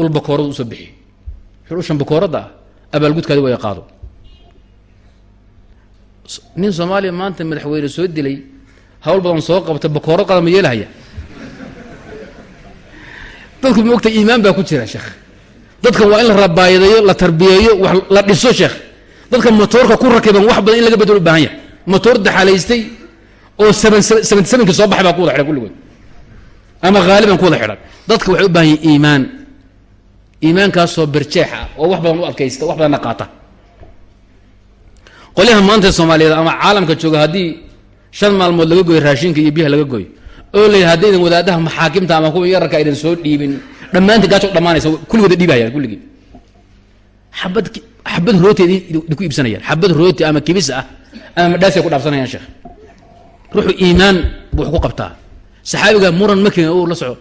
ul bakooradu u soo bixiyey. Wuxuu ushan bakooradda ah abaalgudkaadi way qaado. Nin soomaaliya maanta madaxweyne soo dilay hawl badan soo qabta bakoorad qada ma yeelahaya. Dadku ma ogta iimaan baa ku jira sheekh. Dadka waa in la rabaayadeeyo la tarbiyeeyo wax la dhiso sheekh. Dadka motoorka ku rakiban wax badan in laga bedelo u baahan yahay. Motoor daxalaystay oo seven seventy sevenki soo baxay baa ku wada xidhan kulligood ama haaliban ku wada xidhan. Dadka waxay u baahan yihiin iimaan. Iimaankaasoo berjeex ah oo wax badan u adkaysta wax badanna qaata qolyaha maanta soomaaliyeed ama caalamka jooga haddii shan maalmood laga gooyo raashinka iyo biyaha laga gooyo oo la yidhi haddaydan wadaadaha maxaakimta ama kuwa yararka aydan soo dhiibin dhammaantii gaajo dhamaanaysa kulligooda dhiibahayaan kulligii. Xabad xabad rooti idin ku iibsanayaan. Xabad rooti ama kibis ah ama madhaasi ku dhaafsanayaan sheekh ruuxu iimaan buu wax ku qabtaa saxaabiga muran ma keenin uu la soco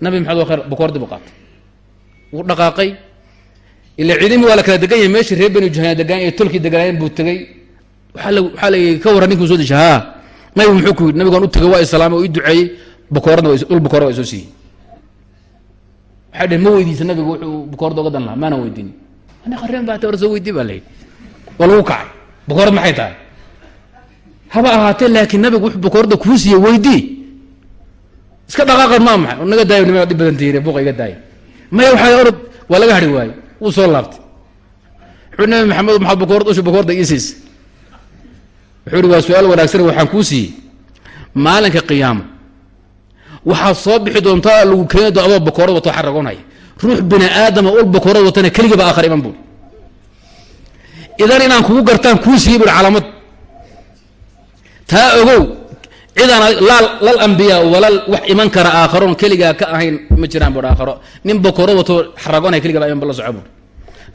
nabi maxamed waa bakoordi buu qaatay. Wuu dhaqaaqay. Ila ciidamii waa la kala degan yahay meeshii reer beni juhayna degaan iyo tolkii deganaayeen buu tegey waxaa la ka warran ninkuu soo desha haa nabigu muxuu ku yidhi nabigaan u tegay waa islaamay oo ii duceeyey bakooradna waa ul bakoorada waa soo siiyey. Waxay dhehen ma weydiisa nabigu wuxuu bakoorada oga dan lahaa maana weydiin. Ani qareen baa ta war soo weydii baa la yidhi. Waa lagu kacay. Bakoorad maxay tahay? Haba ahaatee laakiin nabigu wuxuu bakoorada kuu siiyey weydii iska dhaqaaqan maa maxay? Naga daayo nimaa dhib badan tiire buuqa iga daaya maya waxaa orod waa laga hari waaye wuu soo laabtay. Wuxuu nabi maxamed maxaad bakoorad usha bakoorda ii siisa wuxuu ihi waa su'aal wanaagsan waxaan kuu siiyey. Maalinka qiyaama waxaad soo bixi doontaa lagu keeni doo adoo bakoorad wato xaragoonhaya ruux bini aadama ul bakoorad watana keligii ba aakhar iman buuri idan inaan kugu gartaan kuu siiyey buuri calaamad. Taa ogow cidaan lal ambiyaa walal wax iman kara aakharoon keligaa ka ahayn ma jiraan buui aakharo nin bakoorad wato xaragoonhaya keliga ba iman ba la soco buuri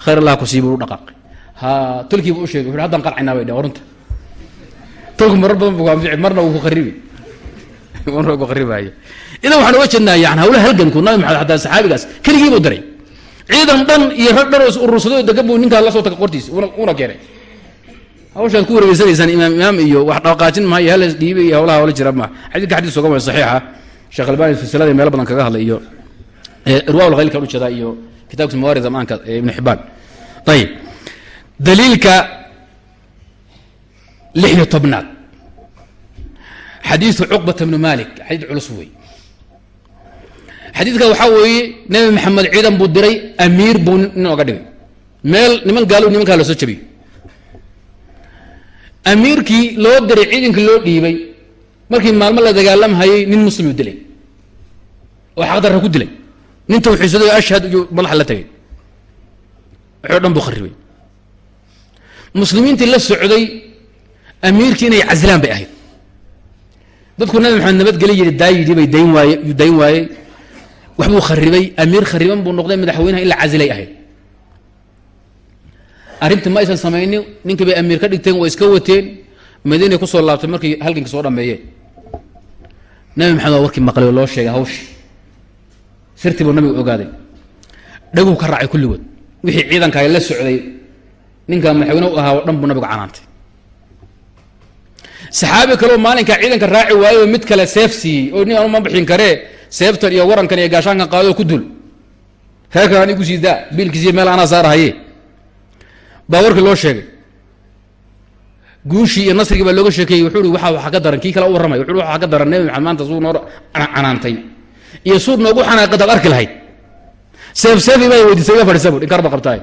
khayr allah ku sii buu u dhaqaaqay ha tolkiiba u sheegay wuxu haddaan qarcaynaa bay dhehen runta tolku marar badan bu kuanfici marna uu ku kharibi. [LAUGHS] Marna uu ku kharibaaya. Idan waxaan uga jeednaa yani hawlaha halganku nabi maxamed xataa saxaabigaas keligii buu diray ciidan dhan iyo rag dhan oo urursaday oo degan buu ninkaa la soo taga qortiisa una una keenay hawshaad ku wareegeysanaysaan imaam imaam iyo wax dhaqaajin maayo halas dhiibay iyo hawlaha hawla jira maaha. Xadiidka xadiis oga saxiixa. Sheekh albani silsilada meelo badan kaga hadlay iyo irwaa lkhaylka u jeedaa iyo kitaabkiisa mawaarid zamaanka ibnu xibaan ayib daliilka lixyo tobnaad. Xadiidu cuqbata bnu malik xadiid culus wey xadiidka waxaa weeye nebi maxamed ciidan buu diray amiir buu nin oga dhigay. Meel niman gaalo nimankaa la soo jabiyey amiirkii loo diray ciidankii loo dhiibay markii maalmo la dagaalamhayay nin muslimu dilay. Oo xaqdarra ku dilay. Nin tawxiisaday ashhad iyo madaxa la tegay. Waxoo dhan buu kharibay muslimiintii la socday amiirkii inay caslaan bay ahayd. Dadku nabi maxamed nabadgeli yidhi daa yidhi bay dayn waaye dayn waayey waxbuu kharibay amiir khariban buu noqday madaxweynaha in la casilay ahayd arrintii ma aysan samaynin ninkii bay amiir ka dhigteen way iska wateen. Madiinay ku soo laabtay markii halganka soo dhameeyeen nabi maxamed waa warkii maqlay oo loo sheegay hawshi sirtii buu nabigu ogaaday. Dhaguu ka raacay kulligood wixii ciidanka la socday ninka madaxweyne u ahaa oo dhan buu nabigu canaantay. Saxaabi kaleo maalinkaa ciidanka raaci waayo mid kale seef siiyey oo nin aanu ma bixin karee seeftan iyo warankan iyo gaashaankan qaadoo ku dul. Reerkan anigu sii daa biilkiisiiyo meel anaa saarahaye baa warkii loo sheegay. Guushii iyo nasrigii baa looga sheekeeyey wuxuu i waxa waxa ka daran kii kale u warramay. Wuxu waxa ka daran nebi maxamed maanta suu noo canaantay. Iyo suu noogu xanaaqadaad arki lahayd. Seef seefi baa weydiisay iga fadhiisa bur inkaar ba qabtaay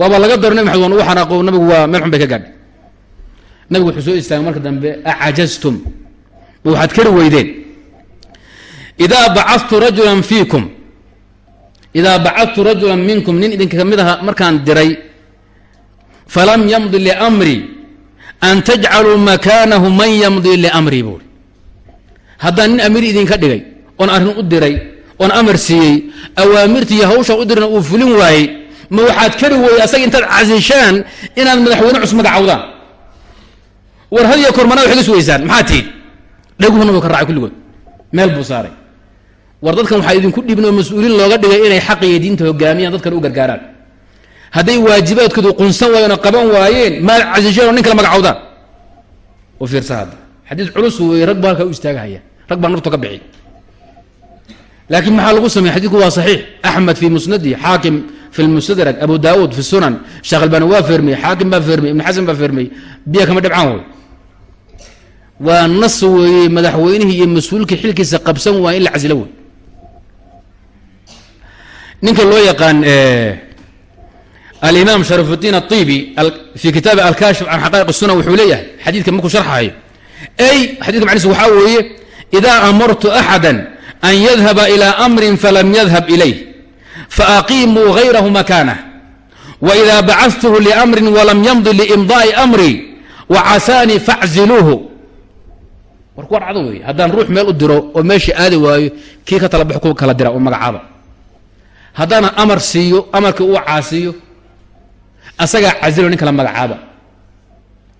waaba laga daro nebi maxamed waa nugu xanaaqo nabigu waa meel xun bay ka gaadhay. Nabigu wuxuu soo istaagay marka dambe acajaztum? Ma waxaad kari weydeen. Idaa bacadtu rajulan fiikum idaa bacadtu rajulan minkum nin idinka ka mid aha markaan diray falam yamdi liamri an tajcaluu makaanahu man yamdi liamrii buuri haddaan nin amiir idinka dhigay oon arrin u diray oon amar siiyey awaamirtii iyo hawshaan u dirina uu fulin waayey ma waxaad kari weeyey asaga intaad casishaan inaad madaxweyne cus war had iyo kormana waxay ga sugaysaan maxaa tiid? Dhaguhu nabigu ka raacay kulligood. Meel buu saaray war dadkan waxaa idinku dhibin oo mas'uuliin looga dhigay inay xaqa iyo diinta hogaamiyaan dadkan u gargaaraan. Hadday waajibaadkoodu qunsan waayeen oo qaban waayeen maad casisheen oo nin kala magacawdaan u fiirsa hadda. Xadiis culus weeye rag baa halkaa u istaagahaya. Rag baa naftu ka bixi. Laakiin maxaa lagu sameeyey? Xadiidku waa saxiix. Axmed fi musnadi xaakim fi lmustadrak abu daauud fi sunan sheekh albani waa fermiyey xaakim baa fermiyey ibn xasan baa fermiyey biya kama dhibcaan wey waa nas weeye madaxweynihii iyo mas'uulkii xilkiisa qabsan waaya in la casilo wey ninka loo yaqaan eh, alimaam sharifudiin aibi fii kitaabi alkaashif can xaqaaiq sunan wuxuu leeyahay xadiidka markuu sharxayo ay xadidka macniis waxaa weeye idaa amartu axada an yadhaba ilaa amrin falam yadhab ilayh faaqimuu hayrahu makaanah waidaa bacadtuhu liamrin walam yamdi liimdaai amrii wacasaanii facziluuhu. War kuwa dhacdo wey haddaan ruux meel u diro oo meeshii aadi waayo kii ka talabax ku kala dira oo magacaaba haddaanan amar siiyo amarkii uu caasiyo asagaa casilo nin kala magacaaba.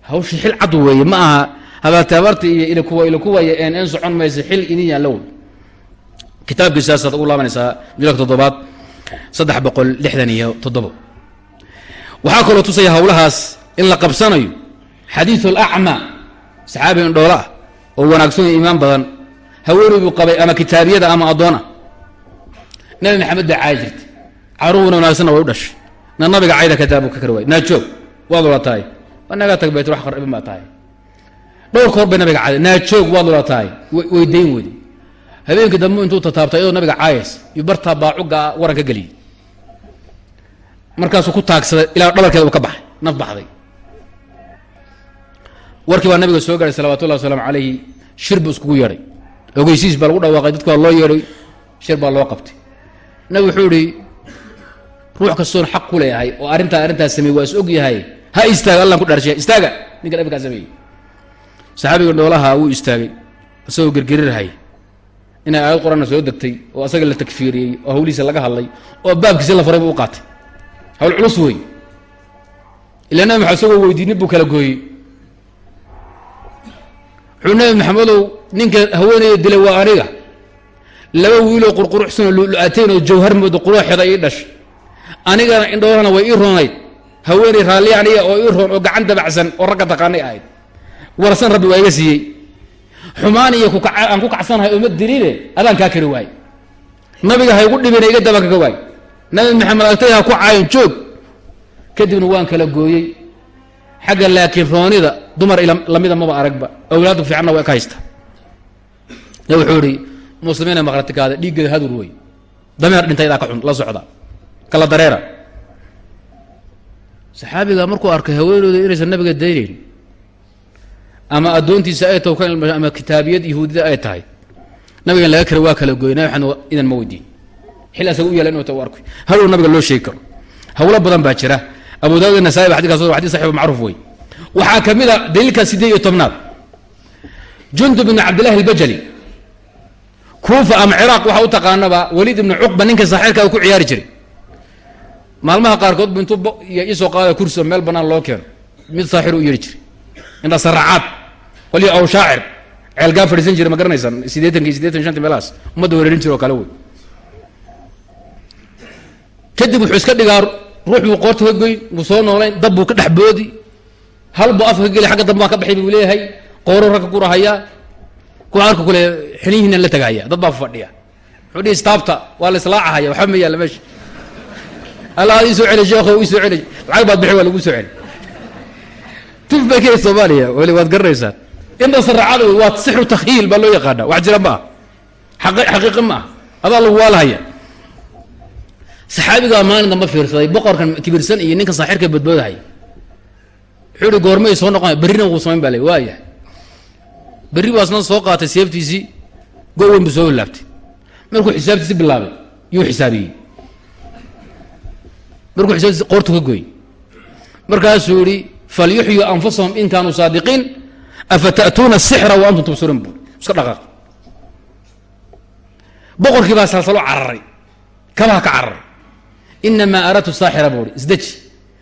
Hawshii xil cad weeye ma aha. Habaartaabaarta iyo ilkuwa ilkuwaya een een socon maysa xil idin yaallo wey kitaabkiisaasaad ugu laabanaysaa jilka toddobaad saddex boqol lixdan iyo toddobo. Waxaa kaloo tusaya hawlahaas in la qabsanayo xadiidu alacma saxaabi indhoolo ah oo wanaagsan iyo iimaan badan. Haweeney buu qabay ama kitaabiyada ama addoon nabi maxamed baa caayi jirtay caruurna wanaagsanna way u dhashay. Na nabiga cayda kataabu ka kari waay naa waad wala tahay. Waa tag bayt wax qaribin baa tahay. Dhowr koor bay nabiga caaday naa waad wala tahay. Way dayn weyde. Habeenkii dambe intuu tataabtay iyadoo nabiga caayas yuu bartaa baacuga waran ka geliyey markaasuu ku taagsaday ilaa dhabarkeeda uu ka baxay. Naf baxday. Warkii baa nabiga soo garay salawatu llahi wasalaamu calayhi shir buu iskugu yeedhay. Ogeysiis baa lagu dhawaaqay dadku waa loo yeedhay shir baa loo qabtay nabig wuxuu ihi ruux kastoon xaq ku leeyahay oo arrintaa arrintaas sameeyey waa is og yahay. Ha istaaga allan ku dharshiya istaaga! Ninka nabigaa sameeyey. Saxaabiga dhoolaha wuu istaagay isagoo gergerirahay inay aayad qur'aanna soo degtay oo asaga la takfiiriyey oo hawlihiisa laga hadlay oo baabkiisi la faray buu u qaatay. Hawl culus wey ilaa nabi maxamed isagoo weydiinin buu kala gooyey. Wuxuu nabi maxamedow ninka haweeneyda dilay waa aniga laba wiiloo qurquruxsanoo lulu-ateen oo jawhar mooda quruxeeda ii dhashay anigana indhoolana way ii roonayd haweeney raalli aniga oo ii roon oo gacan dabacsan oo ragga taqaanay ahayd. Warsan rabbi waa iga siiyey. Xumaan iyo aan ku kacsanahay oo ma diline adaan kaa kari waay nabiga haygu dhibina iga daba kaga waay nabi maxamed agtay ha ku caayan joog. Kadibna waan kala gooyey. Xagga laakiin roonida dumar lamida maba aragba. Awlaadda fiicanna waa ka haysta wuxuu ihi muslimiina maqratikaada dhiiggeeda hadur wey dameer dhintaydaa ka xun la socda. Kala dareera. Saxaabiga markuu arkay haweenooda inaysan nabiga daynayn ama addoontiisa ay taho ama kitaabiyad yahuudida ay tahay nabigan laga kale waa kala gooy nabi idan ma weydiin. Xil asaga u yaalla inu ta u arkoy hadow nabiga loo sheegi karo. Hawlo badan baa jira. Abu daawud nasaai ba xadikaas xadis saxib macruuf wey waxaa ka mid a daliilka siddeed iyo tobnaad. Jundub ibn cabdillahi albajali kuufa ama ciraaq waxaa u taqaanaba weliid ibnu cuqba ninka saaxiirka ku ciyaari jiray. Maalmaha qaarkood bu intuu isoo qaada kursi meel banaan loo keeno mid saaxir u yeeri jiray. Indha saracaad qolyo aw shaacir ceelgaa fadhiisan jira ma garanaysaan siddeetanki siddeetan shanti meelahaas ummadda wereerin jira oo kale wey. Kadib wuxuu iska dhigaa ruux buu qoorta ka goyn buu soo noolayn dab buu ka dhex boodi. Hal buu afka ka geli agga dambe baan ka baxay buu leeyahay qooro ragka kurahayaa kuwa arka kule xinihiina la tagahaya dad baa fadhiya. Wuxuu dhihi staabta waa la islaacahaya waxba ma yaalla meesha alla ad ii soo celi sheekho ii soo celi lacag baad bixi waa lagu soo celi tuf bay ka soomaaliya weli waad garanaysaan. Inta saraacada wey waa sixru takhyiil baa loo yaqaana wax jira ma ah xaqiiqi ma ah adaa lagu waalahaya saxaabigaa maalin damba fiirsaday boqorkan kibirsan iyo ninka saaxirka badboodahaya wuxuu ihi goormay soo noqon berrina wuu samayn baa le waayahay berri baa asna soo qaatay seeftiisii go weyn buu soo laabtay markuu xisaabtiisi bilaabay. Yuu xisaabiyey markuu xisaabtiisi qoortu ka gooy markaasuu yihi falyuxyuu anfusahum in kaanuu saadiqiin afa ta'tuuna asixra wa antum tubsiruun. Buuri iska dhaqaaq. Boqorkii baa salsalo cararay. Kabaha ka cararay. Inamaa aradtu saaxira buuri isdeji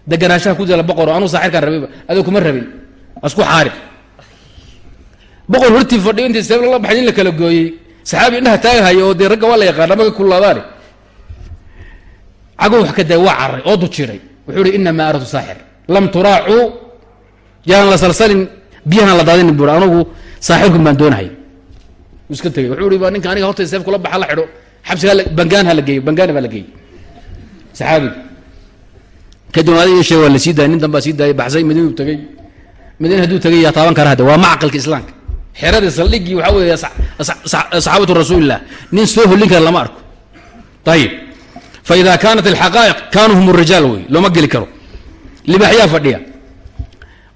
deganaanshaha ku jira boqoro anuu saaxirkaan rabayba adoo kuma rabin. Asku xaari boqor hortii fadhiyo intii seef lala baxay in la kala gooyey. Saxaabi indhaha taagahaya oo dee ragga waa la yaqaana maga kullaadaane cago wax ka day waa cararay oo dujiray. Wuxuu ihi inamaa aradtu saaxir. Lam turaacuu yaan la salsalin biyahan la daadinin buuri anugu saaxirkun baan doonahay. Uu iska tegey. Wuxuu ihi ninka aniga horta seef kula baxa la xidho xabsigaa bangaan ha la geeyo bangaani baa la geeyey. Saxaabiga kadib adig sheeg waa la sii daayay nin dan baa sii daayay baxsay madiinuu tegey. Madiina hadduu tegay yaa taaban kara hadde waa macqalka islaamka xeradii saldhigii waxaa weeye saxaabatu rasuulillah. Nin soo hollin kara lama arko. Ayib fa kaanat alxaqaa'iq kaanuu hum rijaal wey looma geli karo. Libaxyaa fadhiya.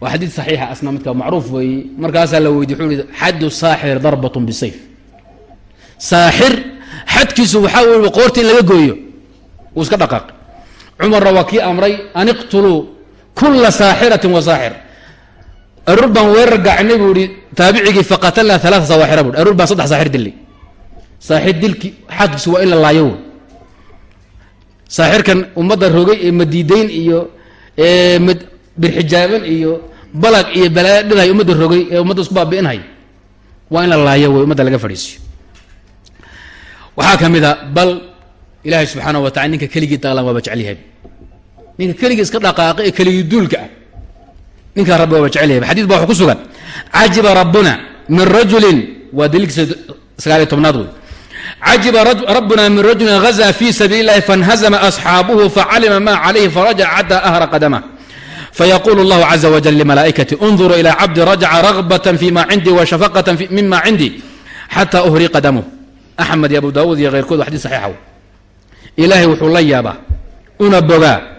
Waa xadiid saxiixa asna midka macruuf weeye markaasaa la weydiy wuxuu ihi xaddu saaxir darbatun bisayf. Saaxir xadkiisu waxaa wey qoorta in laga gooyo. Wuu iska dhaqaaq. Cumarna waa kii amray an kula saaxiratin wa saaxir aruur baan weerar gaacnay buu ihi taabicigii faqatalnaa alaaa sawaaxira bu aruur baan saddex saaxir dilay saaxir dilki xadkiisu waa in la laayo wey saaxirkan ummadda rogay ee madiidayn iyo birxijaaban iyo balag iyo balaayo dhidahay ummadda rogay ee ummadda isku baabi'inhay. Waa in la laayo wey ummadda laga fadhiisiyo. Waxaa ka mid a bal ilaahay subxaana wa tacala ninka keligii daqlan waaba jecelyahay ninka keligii iska dhaqaaqa ee keligii duulka ah ninkaa rabbi waaba jecel yahay xadis ba wuxuu ku sugan cajiba rabbuna min rajulin waa daliilkiisa sagaaliyo tobnaad wey cajiba rabbuna min rajulin gazaa fi sabiili اllahi faاnhazma asxaabuhu facalima ma calayhi farajac xata ahra qadamah fayaqulu اllahu caza wajal lmalaa'ikati اnظuruu ilى cabdi rajaca ragbata fima cindii washafaqata mima cindii xata uhri qadamuh axmed iyo abu daawuud iyo keyrkood wa xadis saxiixa ilaahay wuxuu la yaabaa una bogaa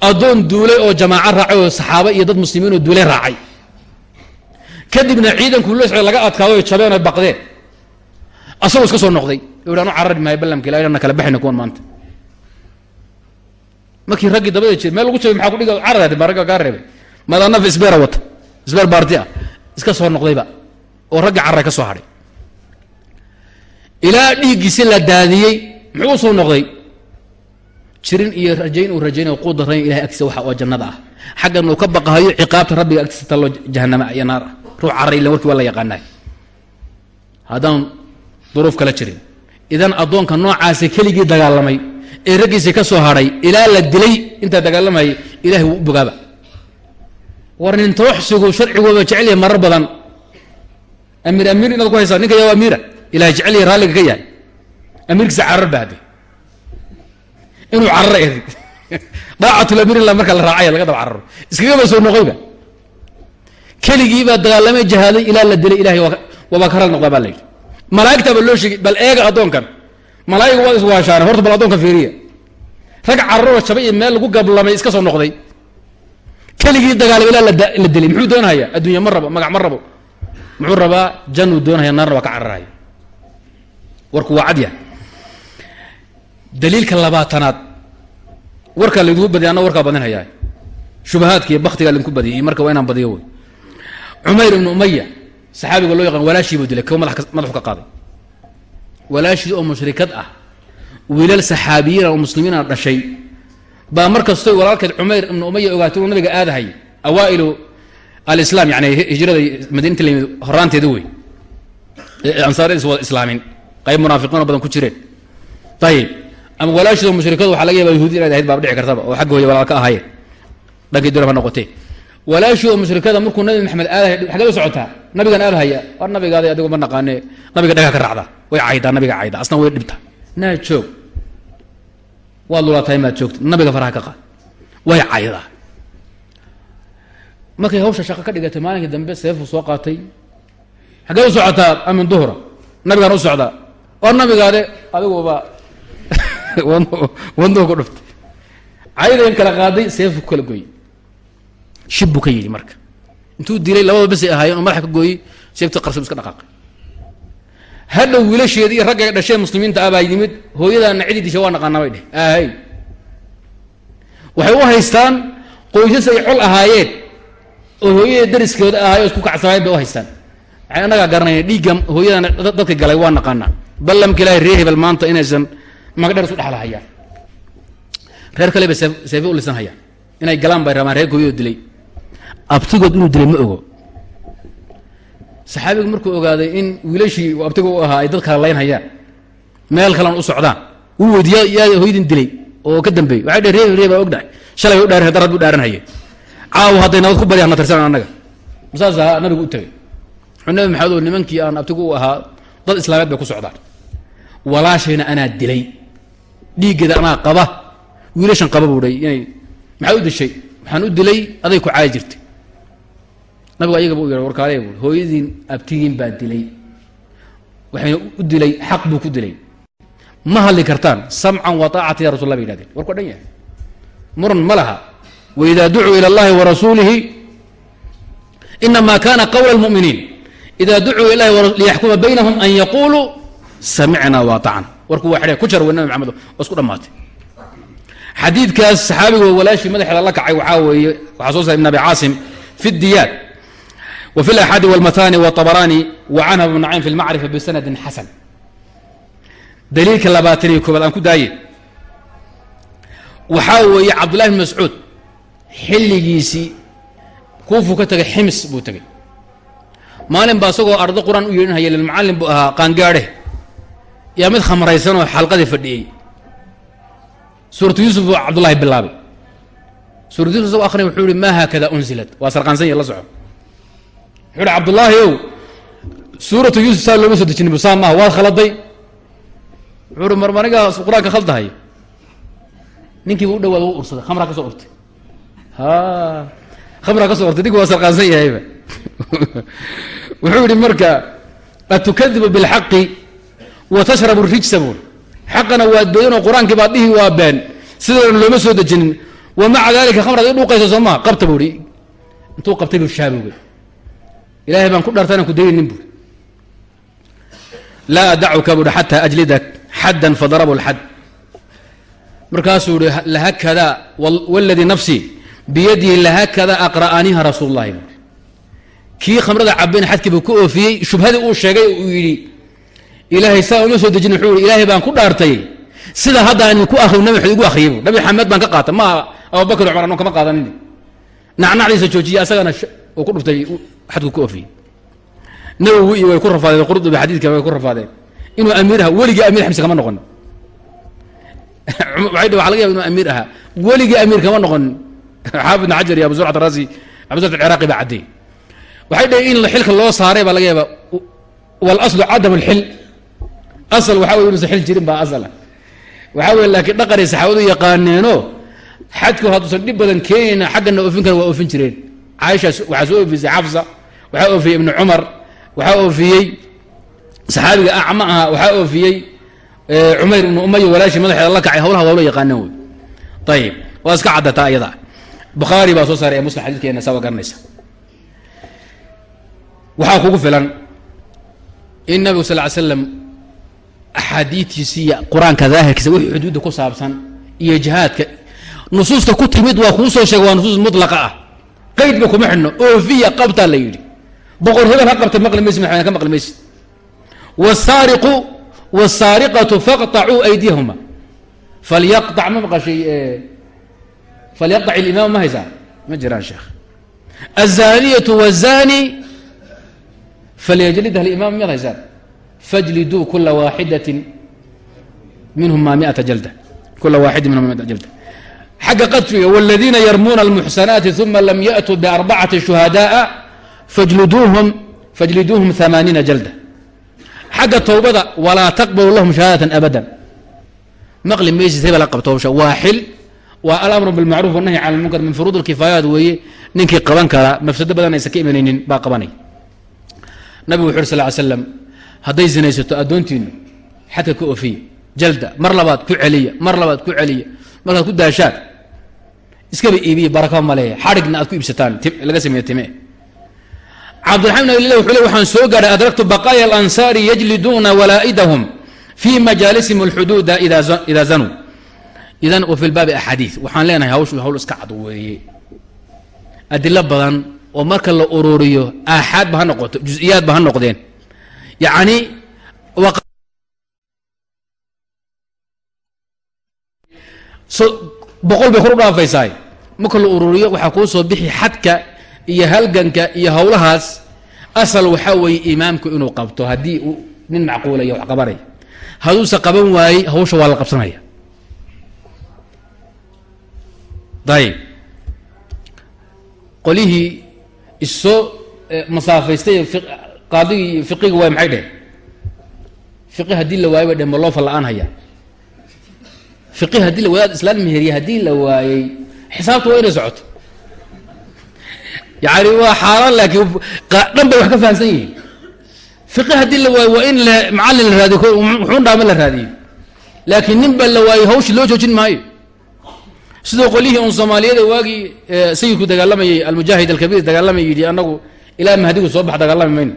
addoon duulay oo jamaaco raacay oo saxaaba iyo dad muslimiin oo duulay raacay. Kadibna ciidanku lo socday laga adkaado o jabeen oy baqdeen. Asagoo iska soo noqday. U anu carari maayo ballamka ila na kala baxayna kuwan maanta. Markii raggii dabada jir meel lagu jabay maxaa kudhiga carad baa ragga kaa reebay. Madaa naf isbeera wata isbeer baarti ah. Iska soo noqdayba oo raggii carray ka soo hadhay. Ilaa dhiiggiisi la daadiyey muxuu soo noqday jirin iyo rajayn uu rajaynayo quu darrayn ilahay agtiisa waxa oo jannada ah. Xaggan uu ka baqahayo ciqaabta rabbiga agtiisa talloo jahanama iyo naar ah. Ruux carray warkii waa la yaqaanaa haddaan duruuf kala jirin. Idan addoonka noocaasa keligii dagaalamay ee raggiisii ka soo hadhay ilaa la dilay intaa dagaalamayay ilahay wuu u bogaaba. War nin tooxsigu sharcigooba jecelyahay marar badan. Amiir amiir inaad ku haysaa ninka yaa amiira ilahay jecelyahay raalliga ka yahay. Amiirkiisa carar baade inuu cararo erid [LAUGHS] daacatulamiirila marka la raacaya laga daba cararo. Iskagaba soo noqoyba? Keligiibaa dagaalamay jahaaday ilaa la dilay ilahay waabaa ka ral noqdaa baa la yidhi. Malaa'igtaaba loo sheegay bal eega addoonkan. Malaa'iga waad iswaashaane horta bal addoonkan fiiriya. Rag cararoo jabay iyo meel lagu gablamay iska soo noqday. Keligii dagaalama ilaa la delay muxuu doonahayaa adduunya ma rabo magac ma rabo. Muxuu rabaa januu doonahaya naarna waa ka cararahaya warku waa cadya daliilka labaatanaad warkaa laydinku badiya anna warkaa badinhayaa. Shubahaadka iyo baktigaa laydinku badiyay marka waa inaan badiyo wey cumayr ibnu umaya saxaabiga loo yaqaan walaashii buu dilay kow madaxu ka qaaday. Walaashii oo mushrikad ah wiilal saxaabiyiina oo muslimiina dhashay. Baa mar walaalkeed cumayr ibnu umaya ogaatay uu nabiga aadahay awaa'ilu alislaam yani hijrada madiinta la yimid horaanteeda wey ansaaradiis wada islaamin qayb munaafiqiinoo badan ku jireen. Ayib ama walaashido mushrikadu waxa laga yaba yahuudi inayd ahayd baaba dhici kartaba oo hooya walaal ka ahaayeen. Dhankii dulaba noqotee. Walaashii oo mushrikada markuu nabi maxamed aadahay xagee u socotaa nabigan aadahaya war nabigaaday adigu ma naqaane nabiga dhagaa ka raacda way caydaa nabiga cayda asna way dhibta naa joog. Waad lulaatahay maad joogta nabiga faraha ka qaad. Way caydaa. Markay hawsha shaqo ka dhigatay maalinkii dambe seefu soo qaatay. Xaggee socotaa amin duhra nabigaan u socdaa. War nabigaade adiguba [LAUGHS] wadnuhu ku dhuftay caydan kala qaaday seefu kala gooyey. Shib buu ka yidhi marka. Intuu dilay labada besay ahaayeen oo madaxa ka gooyey seeftii qarsob iska dhaqaaqay. Hadhow wiilasheeda iyo ragga dhashee muslimiinta ah yimid hooyadaana cidii disha waa naqaana bay dheh. Ahay waxay u haystaan qoysas ay col ahaayeen oo hooyada dariskooda ahaay oo isku kacsanaayeen bay u haystaan. Waxay annagaa garanaya dhiigga hooyadana dadka galay waa naqaanaa. Ballamka ilaahay maanta inaysan magdheer isu dhexla hayaan reer kale bay seefe u lisan hayaan inay galaan bay rabaan reerka hooyadoo dilay. Abtigood inuu dilay ma ogo. Saxaabigu markuu ogaaday in wiilashii abtiga u ahaa ay dad kala laynhayaan meel kalena u socdaan. Wuu weydiiya yaa hooyadin dilay oo ka dambeeyey waxay dheh ree ree baa ogdahay shalay u dhaaran darad bu dhaaranhaye caawa hadday nabad ku badiyaan na tirsanan annaga. Saas ahaa nabigu u tegay wuxuu nabi maxamed oo nimankii aan abtigu u ahaa dad islaameed bay ku socdaan. Walaashayna anaa dilay dhiiggeeda anaa qaba. Wiilashan qaba buu dhay inay maxaa u dishay? Waxaan u dilay aday ku caayi jirtay. Nabigu ayagaba u yidha warkaale buui hooyadiin abtigiin baa dilay. Waxayna u dilay xaq buu ku dilay. Ma hadli kartaan samcan wa ya rasul bay yidhahdeen warku dhan yahay. Muran ma laha. Waida ducuu ila اllahi warasuulihi inama kana qawla اlmuminiin ida ducuu ilahi liyaxkuma baynahum an yaquluu samicna waatacna warkuwadhamaxadiikaas saxaabigo walaashii madaxeeda la kacay waxaa weeye waxaa soo saray ibn abi caasim fi diyaad wa fi laxadi wlmatani wabaraani wa canha ibn caym fi lmacrifa bisanadin xasan daliilka labaatan iyo koobaad aan ku daaye. Waxaa weeye cabdullahi bn mascuud xilligiisii kuufuu ka tegay xims buu tegey maalin baa isagoo ardo qur'aan u yeedhinhaya lilmucallim buu ahaa qaangaadhe yaa mid khamraysan oo xalqadii fadhiyey. Suuratu yuusuf buu cabdullahi bilaabay. Suuratu yusuf isagoo wuxuu yihi ma haakada unzilat? Waa sarqaansan ya la soco. Wuxuu hi cabdullaahi ow suuratu yuusuf saa looma soo dejinin busaa maaha waad khaladay wuxuu hi marmanigaa qur'aanka khaldahay ninkiiba u dhawaad u ursaday khamraa ka urtay. Ha khamraa ka urtay ninki waa sarqaansan yahayba. [LAUGHS] Wuxuu yihi marka atukadibu bilxaqi wa tashrabu rijsa buuri xaqana waad beeninoo qur'aankii baad dhihi waa been. Sidoona looma soo dejinin. Wa maca dalika khamraad i dhuuqaysa soo maha qabta buuhi intuu qabtay buu shaabowgay ilahay baan ku dhaarta inaan ku daynin buuri laa adacuka buuhi xataa ajlidak xaddan fadarabu lxad markaasuu ihi lahakada wاladii nafsii biyadihi lahakada aqra'aniha rasuul اllahi buui kii khamrada cabayna xadkiibu ku oofiyey shubhadii uu sheegay uu yidhi ilaahay saa uma soo dejin wuxuu yihi ilaahay baan ku dhaartay. Sida hadda aan ku akri nabi maxamed igu akhriyay bu nabi xamed baan ka qaata ma abubakr cumar anoo kama qaadanin. Nacnacdiisa joojiye asagana uu ku dhuftay xadku ku oofiyey nabigu iyo way ku rafaadeen qurdubi xadiidka way ku rafaadeen inuu amiiraha weligii amiir xamse kama noqon. [LAUGHS] Waxa laga yaba inu amiir ahaa weligii amiir kama noqonin [LAUGHS] xaafid ibn xajar iyo abu zurcat arasi abu zurcat alciraaqi baa caddeey waxay dhaheen in xilka loo saaray baa laga yaaba walaslu cadam alxil asal waxa wey inuusan xil jirin baa asala waxaa weye laakiin dhaqanay saxaabadu yaqaaneeno xadku hadduusan dhib badan keenayna xaggana oofin kara waa oofin jireen. Caaisha waxaa soo oofisay xafsa waxaa oofiyey ibnu cumar waxaa oofiyey saxaabiga acma aha waxaa oofiyey cumayr ibnu umaya walaashii madaxeeda la kacay hawlaha waawla yaqaaneen wey. Ayib waa iska caddataa ayada. Bukhaari baa soo saaray ee muslim xadiidkeena saa waa garanaysa. Waxaa kugu filan in nabigu sal ly slam axaadiidtiisi iyo qur-aanka daahirkiisa wixii xuduudda ku saabsan iyo jihaadka nusuusta ku timid waa kuu soo sheega waa nusuus mutlaqa ah qaydba kuma xidhno oofiya qabtaa la yidhi boqor hebel ha qabta maqli maysi madaxweyne ka maqli maysi wsaariqu wاsaariqatu faqطacuu aydiyahuma falyaqطac ma maqashay falyaqطac ilimaam ma haysaa ma jiraan sheekh الzaniyة wالzani falyajlidha اlimam miyaad haysaan fajliduu kula waaxidaة minhuma miata jalda kula waaxidi minhuma miata jalda xagga qadfiga wاladiina yarmuuna اlmuxsanaati ثuma lam yaأtuu barbacati شhuhadaءa fajliduuhum fajliduuhum ثamaaniina jalda xagga towbada walaa taqbalu lahum shahaadatan abadan maqli maysid hebel ha qabto hawsha waa xil waa alamru bilmacruuf wanahy can lmunkar min furuud lkifaayaat weeye ninkii qaban karaa mafsado badan aysan ka imanaynin baa qabanay nabigu wuxu ur sal ly slam hadday zinaysato addoontiinu xadka ka ofiya jalda mar labaad ku celiya mar labaad ku celiya markaad ku daashaan iskaba iibiya baraka maleeya xadhigna aad ku iibsataan laga sameeye time. Cabdiraxman bn wuxuu le waxaan soo gaadhay adraktu baqaaya alansaari yajliduuna walaa'idahum fii majaalisihim alxuduuda ida zanuu idan wa fi lbaabi axaadiid waxaan leenahay hawshu hawl iska cad weeye. Adilo badan oo marka la ururiyo aaxaadba ha noqoto juziyaadba ha noqdeen yacni boqol bay kor u dhaafaysaay marka la ururiyo waxaa kuu soo bixi xadka iyo halganka iyo hawlahaas asal waxaa weeye imaamku inuu qabto haddii nin macquulaya wax qabanaya hadduuse qaban waayey hawsha waa la qabsanaya ayib qolihii issoo masaafaystay qaadigii fiqiga waay maxay dheheen fiqi haddii la waayey bay dhehen ma loo falla-aan hayaa fiqi haddii la wadaad islaan meheriya haddii la waayey xisaabta waa inay socoto. Yani waa xaaraan laakiin dhan bay wax ka fahamsan yihiin. Fiqi haddii la waayo waa in macallin la raadiyo wuxuun dhaama la raadiyo. Laakiin nin baa la waayey hawshi loo joojin maayo. Sidoo qolyihii un soomaaliyada waagii sayidku dagaalamayay almujaahid alkabiir dagaalamay yidhi anagu ilaa mahdigu soo bax dagaalami mayno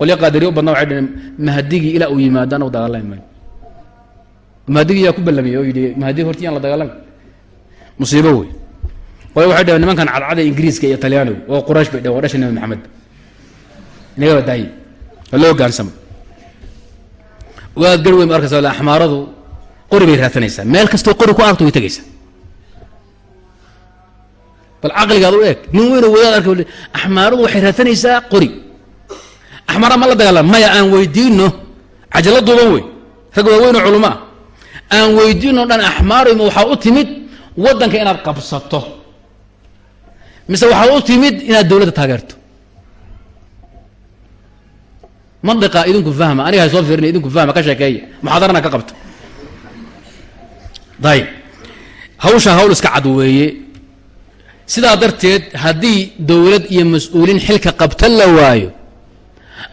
qolyo qaadiriyo u badna waxay dhaheen mahdigii ilaa uu yimaado anagu dagaalami mayno mahdigii yaa ku ballamiyey oo yidhi mahdi horti yaan la dagaalami musiibo wey qole waxay dhaheen nimankan cadcada ingiriiska iyo talyaanigu oo quraysh bay dhaheen waa dhasha nabi maxamed. Inaga badaaye waa loo hogaansamo waad gar weyn arkaysa axmaaradu qori bay raadsanaysaa meel kastoo qori ku aragto way tegaysaa bal caqligaad u eeg. Nin weyno wadaad arka axmaaradu waxay raadsanaysaa qori axmaara ma la dagaalam maya aan weydiino. Cajalo duuban wey rag waaweynoo culumaa. Aan weydiino dhan axmaarima waxaa u timid waddanka inaad qabsato. Mise waxaad u timid inaad dowladda taageerto. Mandiqa idinku fahma. Aniga soo fiirina idinku fahma ka sheekeeya muxaadarana ka qabta ayib hawsha hawl iska cad weeye sidaa darteed haddii dowlad iyo mas'uuliin xilka qabta la waayo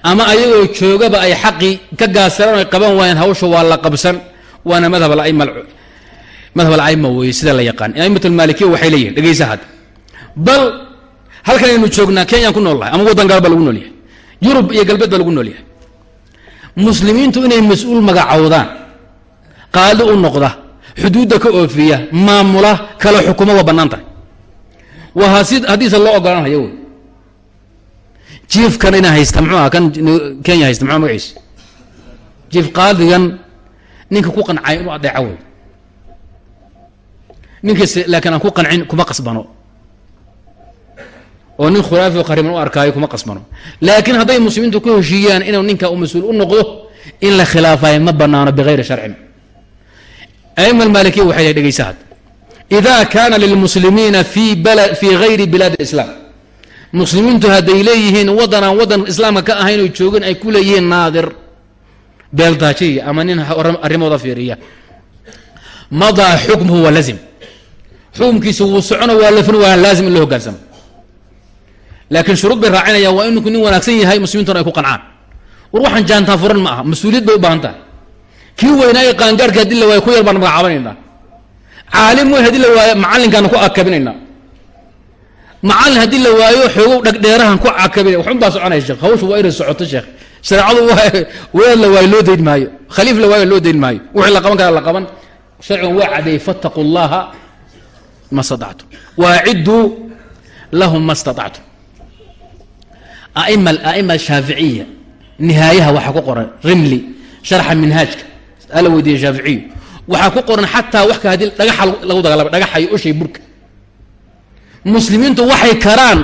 ama ayagoo joogaba ay xaqii ka gaasiraan ay qaban waayeen hawsha waa la qabsan waana madhab madhab alcaima weeye sida la yaqaan. Aimat almaalikiya waxay leeyihiin dhegeysa hadda bal halkan aynu joognaa kenyaan ku nool ama waddan gaal baa lagu nool yahay yurub iyo galbeed baa lagu nool yahay. Muslimiintu inay mas'uul magacowdaan qaali u noqda xuduudda ka oofiya maamula kala xukuma waa bannaan tahay. Waa hasi haddiise loo ogolanhayo wey jiifkan inaa haysta muxuu aha kan kenya haysta muxua magaciisa? Jiif qaadigan ninka ku qancay inuu adeeco wey ninkiise laakiin aan ku qancin kuma qasbano. Oo nin khuraafi qariban u arkaayo kuma qasbano. Laakiin hadday muslimiintu ku heshiiyaan inuu ninka uu mas'uul u noqdo in la khilaafayo ma banaano bigayri sharcin. Aima almaalikiya waxay dhegeysa had. Ida kaana lilmuslimiina fi bala fii gayri bilaad اlislaam muslimiintu hadday leeyihiin waddan aan waddan islaamka ka ahayn oo joogin ay ku leeyihiin naadir. Beeldaajiya ama nin arrimooda fiiriya. Madaa xukmuhu waa lazim. Xukumkiisa wuu socono waa lafin waa laazim in loo hogaansamo laakiin shuruud bay raacinayaan waa in ninku nin wanaagsan yahay muslimiintuna ay ku qancaan. War waxaan jaantaa furan ma aha mas'uuliyad bay u baahan tahay. Kii weynaaye qaangaarhka haddii la waayo ku yar baan magacaabanaynaa. Caalim wey haddii la waayo macallinkaana ku akabinaynaa macallin haddii la waayo xoogow dhagdheerahan ku akabinay waxun baa soconaya sheekh hawshu waa inay socoto sheekh. Shareecadu wadaad la waayo loo dayn maayo. Khaliif la waayo loo dayn maayo. Wixii la qaban kara la qaban. Sharcigan waa cadeeyey fattaquu llaha ma staطactum waacidduu lahum ma staطactum aima aima ashaaficiya nihaayaha waxaa ku qoran rimli sharxa minhaajka ala weydiiye shaaficiyu waxaa ku qoran xataa wax haddii dhagaxa lagu dagaalama dhagaxa iyo ushay burka muslimiintu waxay karaan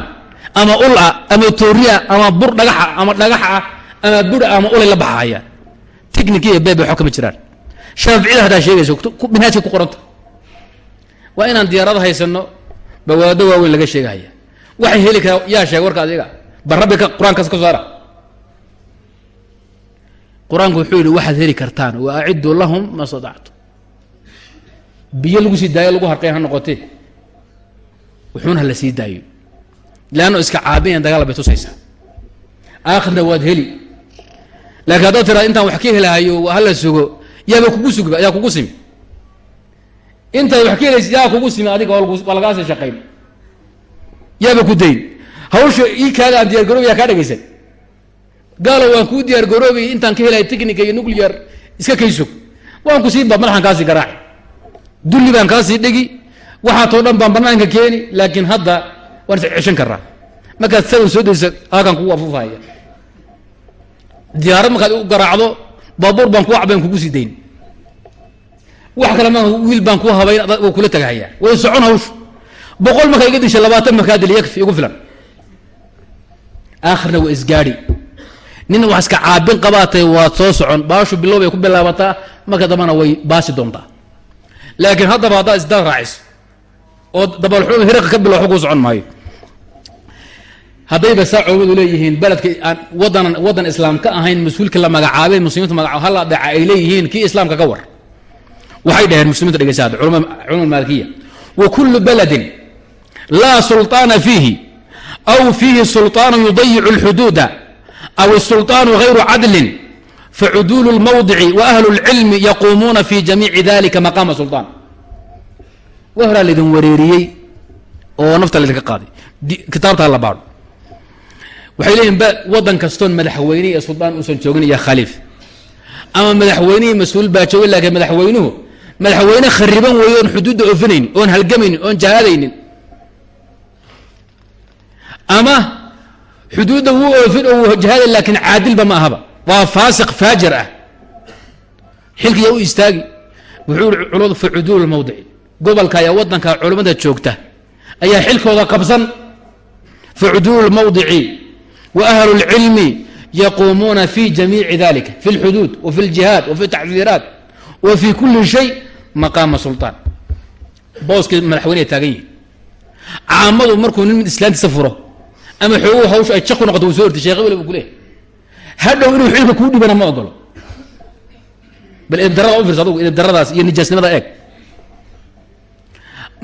ama ul ah ama tooriya ama bur dhagaxa ama dhagaxa ah ama bura ama ulay la baxahayaan technic iyo beebe waxba kama jiraan. Shaaficiyada haddaa sheegayso minhaajka ku qoranta waa inaan diyaarada haysano bawaado waaweyn laga sheegahaya waxay heli karaa yaa sheega warka adiga bar rabbi ka qur'aankaas ka saara. Qur'aanku wuxuu yidhi waxaad heli kartaan wa aciduu lahum ma stadactu biyo lagu sii daayo lagu harqeen ha noqotee wuxuuna la sii daayo. Leanno iska caabinayan dagaal bay tusaysaa. Aakhirna waad heli. Laakiin haddaad tiraada intaan wax ka helahayo hala sugo. Yaaba kugu sugba yaa kugu simi. Intaad wax ka helaysa yaa kugu simi adiga waa lagaasi shaqayn yaaba ku dayn. Hawsha ii kaaga aan diyar garoobi yaa kaa dhegaysan gaalo waan kuu diyaar garoobay intaan ka helaya technica iyo nuclear iska kay waan ku siin ba madaxaan garaaci. Dulli baan kaasii dhegi waxaatoo dhan baan banaanka keeni laakiin hadda waan is ceshan karaa markaad sawan soo daysa halkan kugu afuufahaya diyaarad markaad u garaacdo baabuur baan kuu cabayn kugu sii dayn. Wax kale ma wiil baan kuu habayn waa kula tagahaya way socon hawshu. Boqol markaa iga disha labaatan markaa dili yakfi igu filan. Aakhirna waa isgaadhi nin wax iska caabin qabaatay waad soo socon. Baashu bilow bay ku bilaabataa marka dambana way baasi doontaa. Laakiin haddaba haddaad isdal raaciso oo dabalxuum hiriqa ka bilo waxba kuu socon maayo haddayba saa culamadu leeyihiin beledka aan wadanan waddan islaam ka ahayn mas-uulka la magacaabay muslimiintu maga hala dhaca ay leeyihiin kii islaamka ka war waxay dhaheen muslimiinta dhegeysa hadda culama culama maalikiya wa kullu baladin laa sulطaana fiihi aw fiihi sulطaanu yudayicu اlxuduuda aw الsulطaanu غayru cadlin facuduulu اlmawdici wa ahlu اlcilmi yaquumuuna fi jamiici dalika maqaama sulطaan wa horaa laydin wareeriyey oo nafta laydinka qaaday. Kitaabtaa la baadho. Waxay leeyihiin waddan kastoon madaxweyne iyo suldaan uusan joogin iyo khaliif. Ama madaxweynihii mas'uul baa joogin laakiin madaxweynuhu madaxweyne khariban weeye oon xuduudda oofinaynin oon halgamaynin oon jahaadaynin ama xuduudda wuu oofin oo wuu jahaaday laakiin caadilba ma ahaba. Waa faasiq faajir ah. Xilkiyaa u istaagi wuxuu ihi culadu fi cuduul mawdici gobolka ee wadanka culammada joogta ayaa xilkooda qabsan facduulu lmawdici wa ahlu lcilmi yaquumuuna fi jamiici dalika fi lxuduud wa fi ljihaad wa fi taxdiiraat wa fi kulli shay maqaama sulaan booskii madaxweyneha taagan yihiin caamadu markuu nin mid islaantiisa furo ama xooguhu hawsha ay jaq noqoto wuu so orti sheekh weliba kuleehay hadhow inuu xilka kuu dhibana ma ogolo. Bal idabdarrada u fiirsa adugu idabdarradaas iyo nijaasnimada eeg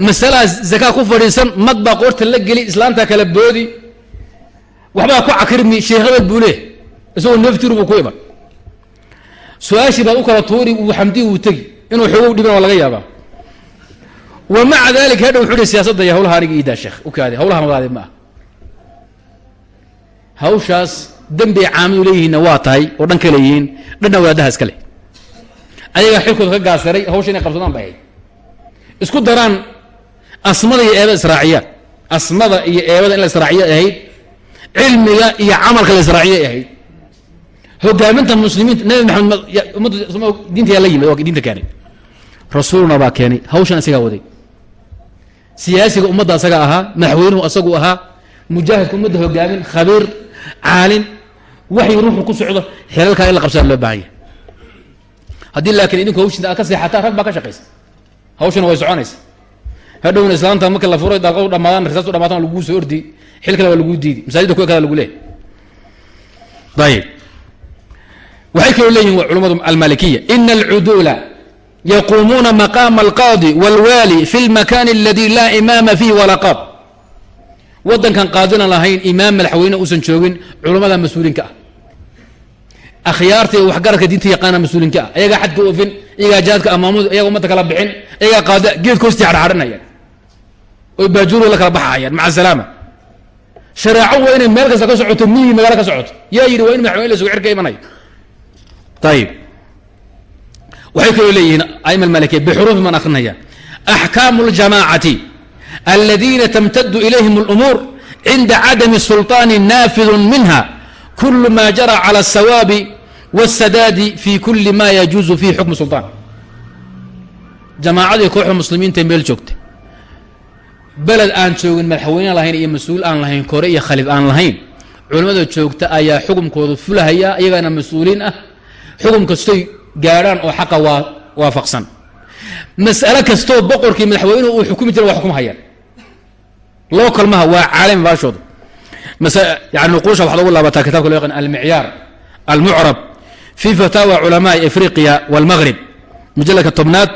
masalaas zakaa ku fadhiisan mag baa qoorta la geli islaamta kala boodi. Waxbaa ku cakirmi sheekh hebel buu leeh isagoo neeftiru buu ku iman. Su'aashii baad u kala tuuri uu xamdi uu tegi. Inuu xoogow dhibana waa laga yaabaa. Wa maca dalika hadhow wuxuu hi siyaasadda iyo hawlaha aniga iidaa sheekh. U kaadi hawlaha magaadi ma ah hawshaas dembi ay caamidu leeyihiinna waa tahay oo dhan ka leeyihiin dhanna wadaadaha iska leh. Ayagaa xilkooda ka gaasiray hawsha inay qabsadaan bay ahayd. Isku daraan asmada iyo eebada israaciyaan. Asmada iyo eebada in la israaciya ahayd cilmiga iyo camalka la israaciyay ahayd. Hogaaminta muslimiinta nabi maxamed ummadda diinta yaa la yimid waa diinta keenay. Rasuuluna baa keenay hawshan isagaa waday. Siyaasiga ummadda asaga ahaa madaxweynuhu asagu ahaa mujaahidka ummadda hogaamin khabiir caalin waxay ruuxu ku socdo xeelalkaa in la qabsada loo baahan yahay. Haddii laakiin idinku hawshinta aad ka seexataan rag baa ka shaqaysa. Hawshana way soconaysa hadhowna islaamta marka la furay dalqadu dhamaadaan risaastu dhamaatan laguu soo ordi xil waa laguu diidi masaajidda kuwa kada lagu leehay ayib waxay kaloo leeyihiin culamadu almalikiya ina alcuduula yaquumuuna maqaama alqaadi walwaali fi lmakani aladi laa imaama fiih walaa qaad. Waddankan qaadina lahayn imaam madaxweyne uusan joogin culammada mas'uuliinka ah. Akhyaarta iyo waxgaradka diinta yaqaana mas'uulinka ah. Ayagaa xadka oofin iyagaa jihaadka amaamud iyaga ummadda kala bixin iyagaa qaada geedka hostii hadhadhanayaan oy baajuuro la kala baxahayaan maca salaama shareeco waa inay meel kasta ka socoto miyi magaalo ka socoto yaa yidhi waa in madaxweyne la sugu xir ka imanayo ayib waxay kaloo leeyihiin aima almalikiya bixuruufi man akrinaya axkaamu اljamaacati aladiina tamtadu ilayhim اlumuur cinda cadami sulطaani naafidu minha kul ma jara calى الsawaabi wالsadaadi fi kuli ma yajuuzu fihi xukmu sulطaan jamaacadii kooxda muslimiinta meel joogta beled aan joogin madaxweyne lahayn iyo mas'uul aan lahayn kore iyo khalif aan lahayn. Culimmada joogta ayaa xukumkooda fulahaya iyagaana mas'uuliin ah. Xukum kastoy gaadhaan oo xaqa waa waafaqsan. Mas'ale kastoo boqorkii madaxweynuhu uu xukumi jira waa xukumhayaan loo kalmaha waa caalami baashooda. Yani nuquusha waxaad ugu laabataa kitabka loo yaqaan almicyaar almucrab fi fataawa culamaai afriqiya walmaghrib mujalladka tobnaad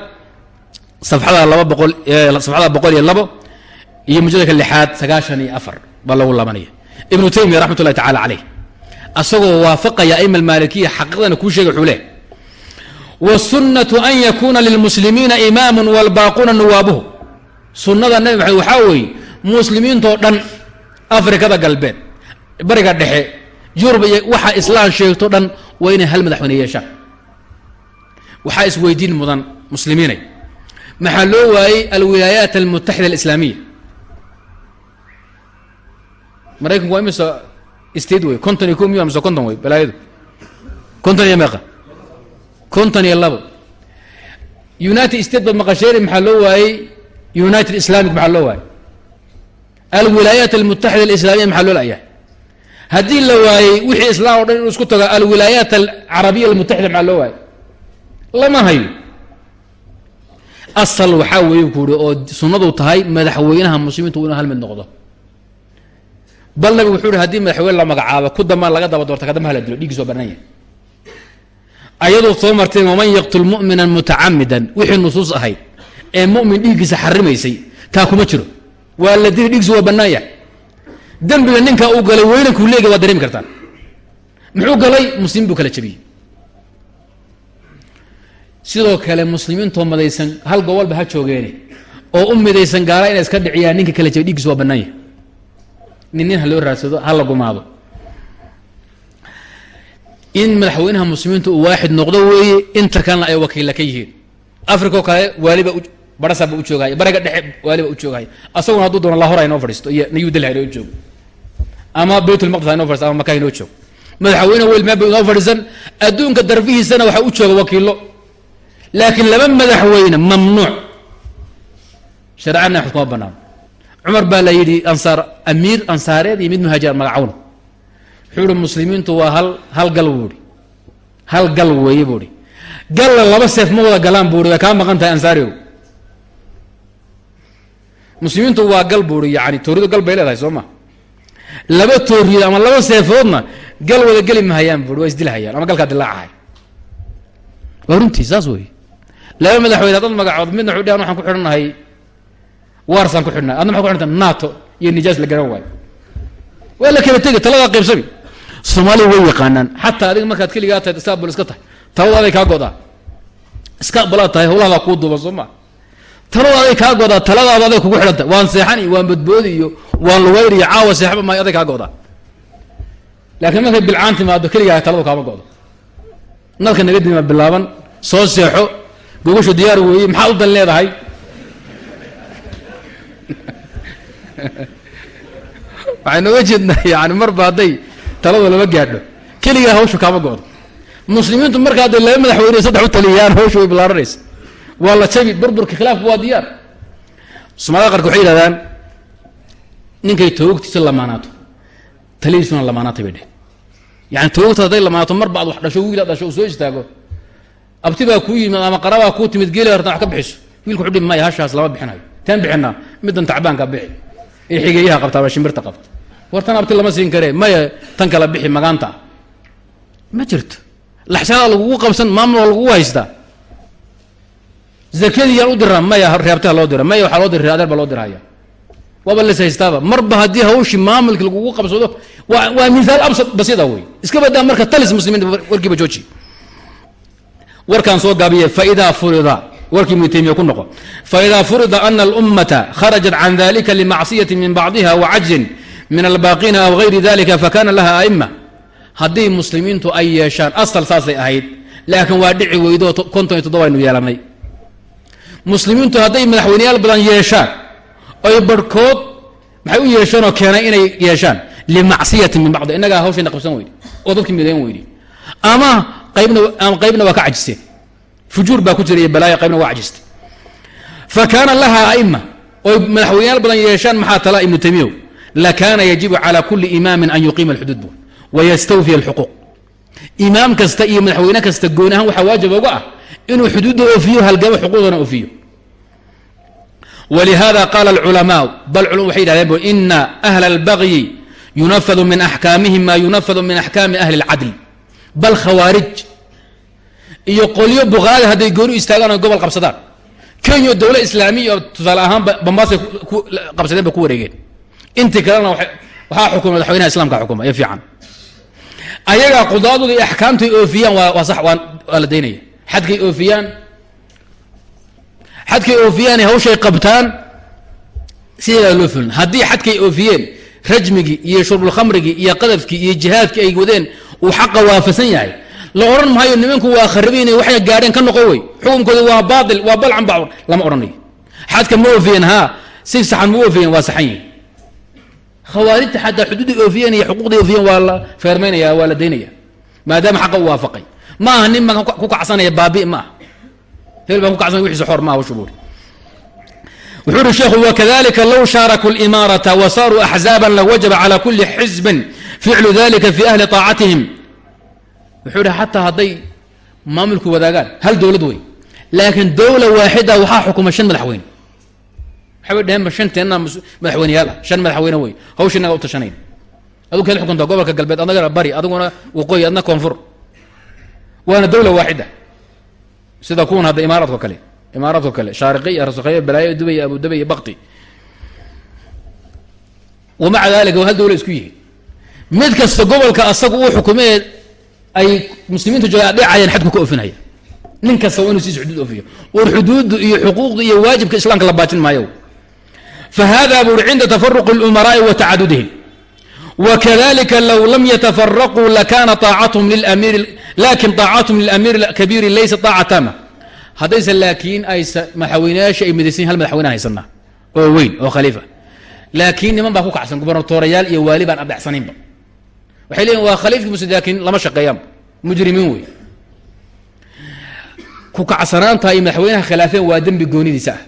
safxada laba boqol safxada boqol iyo labo iyo mujalladka lixaad sagaashan iyo afar baa lagu laabanaya ibnu taymiya raxmat ullahi tacala caleyh asagoo waafaqaya aima almaalikiya xaqiiqdana kuu sheegay wuxuu leh wsunnatu an yakuuna lilmuslimiina imaamu walbaaquuna nuwaabuhu sunnada nabi maxamed waxaa weeye muslimiintoo dhan afrikada galbeed bariga dhexe yurub iyo waxa islaan sheegto dhan waa inay hal madaxweyne yeeshaan. Waxaa isweydiin mudan muslimiinay. Maxaa loo waayey alwilaayaat almutaxida alislaamiya maraykanku waa imisa state wey konton iyo ko miya mise konton wey balaayadu? Konton iyo meeqa? Konton iyo labo united state baad maqasheeni maxaa loo waayey? United islamic maxaa loo waayey? Alwilaayaat almutaxida alislamiya maxaa loo layahay? Haddii la waayey wixii islam o dhan inuu isku tago alwilaayaat alcarabiya almutaxida maxaa loo waayey? Lama hayo asal waxaa weeye kuuri oo sunnadu tahay madaxweynaha muslimiintu inuu hal mid noqdo bal nabigu wuxuu hi haddii madaxweyne la magacaabo ku dambaan laga daba doorta kadamba hala dilo dhiiggiis waa banaan yahay. Ayadoo soo marteen waman yaqtul mu'mina mutacamidan wixii nusuus ahayd ee mu'min dhiiggiisa xarimaysay taa kuma jiro. Waa la dili dhiiggiisa waa bannaan yahay. Dembiga ninkaa uu galay weynankuu leega waa dareemi kartaan. Muxuu galay? Muslimiin buu kala jabiyey. Sidoo kale muslimiintoo madaysan hal gobolba ha joogeene oo u midaysan gaala inay iska dhiciyaan ninka kala jabiy dhiiggiisa waa bannaan yahay nin nin ha loo raadsado ha la gumaado in madaxweynaha muslimiinta uu waaxid noqdo weeye inta kalena ay wakiilla ka yihiin. Africa oo kale waaliba barasaba u joogahaya bariga dhexe waaliba u asaguna hadduu doono lahor haynoo fadhiisto iyo new delhi haynoo joogo. Ama baytulmaqdis haynoo fadhisto ama maka haynoo joogo. Madaxweyne welmaa ba inoo fadhiisan adduunka darfihiisana waxaa u jooga wakiilo laakiin laba madaxweyne mamnuuc. Shareecadna xud kuma banaan cumar baa la yidhi ansaar amiir ansaareed iyo mid muhaajir magacawna wuxuu ihi muslimiintu waa hal hal gal buu ihi hal gal weeye buu ihi galla laba seef ma wada galaan buu ihi way kaa maqan tahay ansaarigo muslimiintu waa gal buu ihi yani tooridu gal bay leedahay soo ma? Laba tooriyood ama laba seefoodna gal wada geli mahayaan bui waa isdilhayaan ama galkaa dilaacahay waa runtii saas wey laba madaxweyne haddaad magacood midna wuxuu dhahan waxaan ku xidhannahay waarsaan ku xidhnahay adna maxaa ku xidhanta nato iyo nijaas la waayo. Waa la kala tegi qaybsami soomaaliya way yaqaanaan. Xataa adiga markaad keligaa tahay iskaabul iska tahay. Talada aday kaa godaa. Iskaabalaad tahay howlahadaa kuu duuban soo maa talada aday kaa godaa taladaada aday kugu xidhan waan seexan waan badboodi waan lugayr caawa seexba maayo aday kaa godaa. Laakiin markay bilcaan timaado keligaa taladu kaama godo. Nadka naga dima bilaaban soo seexo gogashu diyaar weeye maxaad u dan leedahay [LAUGHS] waxaynu oga jeednaa yani marba hadday taladu lama gaadho. Keligaa hawshu kaama go'do. Muslimiintu marka hadday laba madaxweyne saddex u taliyaan hawshu way bilaaranaysa waa la jabi burburka khilaafku waa diyaar. Soomaalida qarka waxay yihahdaan ninkay toogtiisa lamaanaato talidiisuna lamaanaatay bay dheh yani toogta hadday lamaanaato marba ad wax dhasho wiil ad dhasho uu soo istaago. Abti baa kuu yimid ama qarabaa kuu timid geeli hortan wax ka bixiso. Wiilku wuxuu dhihi maya hashaas lama bixinayo taan bixinaa middan tacbaanka bixi ee xigeeyaha qabta ama shimbirta qabta. War tan abti lama siin karee maya tan kala bixi magaanta. Ma jirto. Laxsanadaa lagugu qabsan maamul waa lagugu haystaa zakadii yaan u diraa maya reabtaha loo dira maya waxaa loo dira adeer baa loo dirahaya. Waaba las haystaaba marba haddii hawshii maamulki lagugu qabsado waa waa mihaal absad basida wey iska badaa marka talis muslimiin warkiiba jooji. Warkaan soo gaabiye faidaa furida warkii ibnu taymiya ku noqo. Faidaa furida ana alummata kharajat can dalika limacsiyati min bacdiha wacajzin min albaaqiina aw gayri dalika fakana laha aima haddii muslimiintu ay yeeshaan asal saasay ahayd laakiin waa dhici weydo konton iyo toddoba aynu yeelanay. Muslimiintu hadday madaxweyneyaal badan yeeshaan oy barhkood maxay u yeesheenoo keenay inay yeeshaan? Limacsiyatin min bacdi innagaa hawshayna qabsan weydi oo dadkii midayn weydi. Ama qaybna ama qaybna waa ka cajisteen fujuur baa ku jira iyo balaayo qaybna waa cajistay. Fa kaana laha aima oy madaxweyneyaal badan yeeshaan maxaa tala ibnu taymiyow lakaana yajibu cala kuli imaamin an yuqiima alxuduud bu wayastawfiya alxuquuq. Imaam kasta iyo madaxweyne kasta gooni ahaan waxaa waajib uga ah inuu xuduudda oofiyo halgamo xuquuqdana oofiyo. Wlihada qaala alculamaau bal culum waxay yidhahdeen ina ahla albagyi yunafadu min axkaamihim ma yunafadu min axkaami ahli اlcadl bal khawaarij iyo qolyo bukaada hadday gooni istaagaan o gobol qabsadaan. Kenya dowla islaamiya tusaale ahaan bambaasay qabsadeen ba ku wareegeen. Intii kalena waxaa xukuma madaxweynaha islamka xukuma ee fiican. Ayagaa qudaadooda iyo axkaamtay oofiyaan waa waa sax waa la daynaya. Xadkay oofiyaan xadkay oofiyaan hawshay qabtaan sideedaa loo fulin. Haddii xadkay oofiyeen rajmigii iyo shurbulkhamrigii iyo qadafkii iyo jihaadkii ay wadeen uu xaqa waafasan yahay la odhan maayo nimanku waa kharibiin waxay gaadheen ka noqo wey xukunkooda waa baail waa balcan bacur lama odhanayo xadka ma oofiyeen haa si saxan ma oofiyeen waa saxan yihiin khawaarijta xataa xuduuday oofiyeen iyo xuquuqday oofiyeen waa la feermaynaya waa la daynaya. Maadaama xaqa u waafaqay. Ma aha nin baan ku kacsanaya baabi ma aha baan ku kacsanaya wixiisa xor ma aha shubuur wuxuu uhi sheekhu wakadalika low shaaraku limaarata wa saaruu axzaaban lawajaba cala kuli xizbin ficlu dalika fi ahli taacatihim wuxuu ihi xataa hadday maamulku wadaagaan hal dowlad wey laakiin dowla waaxida waxaa xukuma shan madaxweyne. Waxay bay dheheen shanteenna madaxweyneyaal ah shan madaxweyne wey hawsha u tashanayn. Adug kala xukunta gobolka galbeed adagana bari adiguna waqooyi adna koonfur. Waana dowla waaxida. Sida kuwan hadda imaaraadko kale imaaraadko kale shaariqi iyo rasukhaye balaayo dubay iyo abudabay iyo bakti wamaca dalika waa hal dowla isku yihiin mid kasta gobolka asagu uu xukumee ay muslimiintu jooga adheecayaan xadku ka ofinaya nin kasta waa inu siis xuduud ofiyo war xuduuddu iyo xuquuqda iyo waajibka islaamka la baajin maayo fa hada buri cinda tafaruqi اlumaraa'i wa tacadudihim wakadalika low lam yatafaraquu lakana aacathm lilamiir lakin طaacathm lilamiir kabiiri laysa طaaca taama haddayse laakiin aysa madaxweyneyaasha ay midaysan hal madaxweyne haysanaa oo weyn oo khaliifa laakiin niman baa ku kacsan gubernatorayaal iyo waali baan adhecsanaynba waxay leeyihin waa khaliifkii muslim laakiin lama shaqeeyaan mujrimiin wey ku kacsanaanta ay madaxweynaha khilaafeen waa dembi goonidiisa ah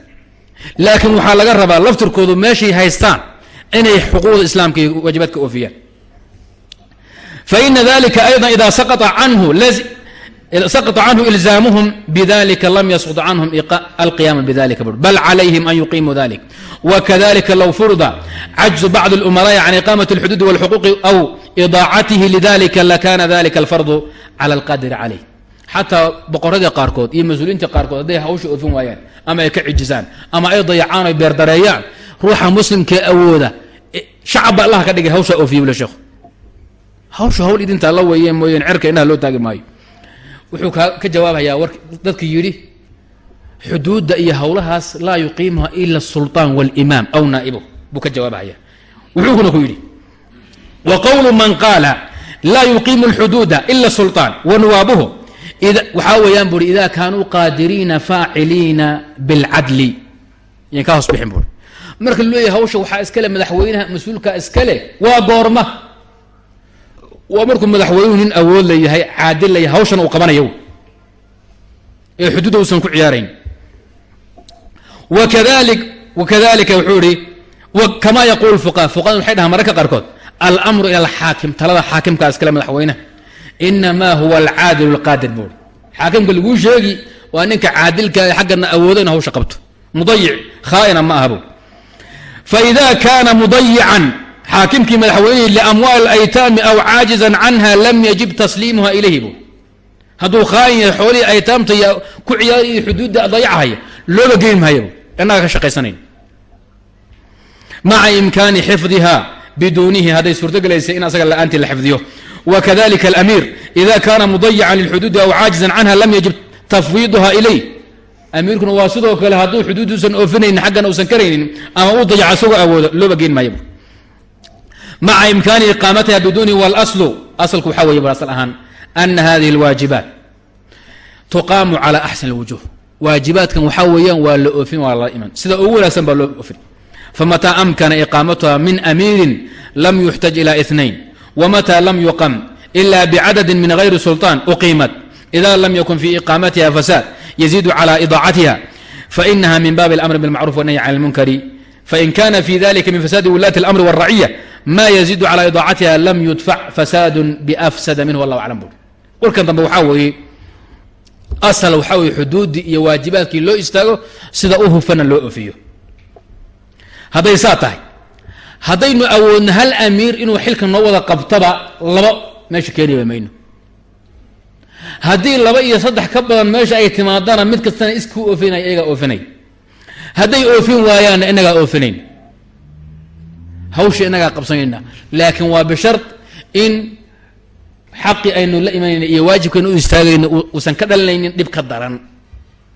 laakiin waxaa laga rabaa laftirkoodu meeshay haystaan inay xuquuqda islaamka iyo waajibaadka oofiyaan faina dalika ayضa ida saqطa canhu saqطa canhu ilzaamuhum bidalika lam yasqط canhum alqiyaama bidalika bal calayhim an yuqimuu dalik wakadalika low furida cajzu bacd اlumaraaءi can iqaamaة اlxuduudi wاlxuquuqi aw idaacatihi lidalika lakana dalika alfardu cala alqadiri calayh. Xataa boqoradii qaarkood iyo mas'uuliyiinta qaarkood hadday hawsha oofin waayaan ama ay ka cijisaan ama ay dayacaan ay beerdareeyaan ruuxa muslimkee awooda shacabba allaha ka dhigay hawshaa oofiye bule sheekhu. Hawsha hawl idintaa la weeye mooyeen cerka indhaha loo taagi maayo. Wuxuu ka jawaabayaa war dadki yidhi xuduudda iyo howlahaas laa yuqiimuha ila asulطaan wاlimaam aw naa'ibuh buu ka jawaabahaya wuxuukuna ku yidhi wa qowlu man qaala laa yuqiimu اlxuduuda ila sulطaan wa nuwaabuhu waxaa weeyaan buuri ida kaanuu qaadiriina faaciliina biاlcadli yan ka hoos bixin buuri marka lu leeyahy hawsha waxaa iskale madaxweynaha mas-uulka iskale waa goorma waa markuu madaxweynuhu nin awood layahay caadil layahay hawshan uu qabanayo ee xuduudda uusan ku ciyaarayn wakadali wakadalika wuxuu ihi kamaa yaquul fuqaha fuqahadu waxay dhahaan mararka qaarkood almru ila alxaakim talada xaakimka iskale madaxweynaha inamaa huwa alcaadil اlqaadir buuri xaakimka laguu sheegi waa ninka caadilka xaggana awoodo in hawsha qabto. Mudayic khaaina ma aha bu faida kaana mudayican xaakimkii madaxweynihii liamwaali aytaami aw caajizan canha lam yajib tasliimuha ilayhi bu hadduu khaain yahay xoolihii aytaamta iyo ku ciyaari iyo xuduudda dayachaya looba geyn maayo bu innaga ka shaqaysanayn. Maca imkaani xifdiha biduunihi hadday suurtogelaysay in asaga la'aantii la xifdiyo. Wakadalika alamiir ida kaana mudayican lilxuduudi aw caajizan canha lam yajib tafwiiduha ilay. Amiirkuna waa sidoo kale hadduu xuduud uusan oofinaynin xaggana uusan karaynin ama uu dayaca isagoo awoodo looba geen maayo. Maca imkaani iqaamatiha biduunihi walaslu asalku waxaa wey asal ahaan ana hadihi alwaajibaat tuqaamu cala axsani alwujuh waajibaadkan waxaa weeyaan waa la oofin waa la iman. Sida ugu wanaagsan baa loo oofin famataa amkana iqaamatuha min amiirin lam yuxtaj ila اثnain wmata lam yuqam ila bcadadi min غayri sulطaan uqiimat ida lam yakun fi iqaamatiha fasaad يزيد على إضاعتها فإنها من bاب الأمر بالمعروف والنهي عن المنكر فإن كان في ذلك من فساد ولاة الأمر والرعية ما يزيد على إضاacatiha lm يدفع فساad بأfسد minه والله أعلم bui warkan dambe waxaa weeye asal waxaa weye xuduuddii iyo waajibaadkii loo istaago sida u hufana loo ofiyo hadday saa tahay. Haddaynu awoodno hal amiir inuu xilka noo wada qabtaba laba meesha keeniba mayno. Haddii laba iyo saddex ka badan meesha ay timaadana mid kastana iskuu oofinay iyagaa oofinay. Hadday oofin waayaanna inagaa oofinayn. Hawsha inagaa qabsanayna laakiin waa bishar in xaqii aynu la imanayna iyo waajibkaynu u istaagayna uusan ka dhalinaynin dhib ka daran.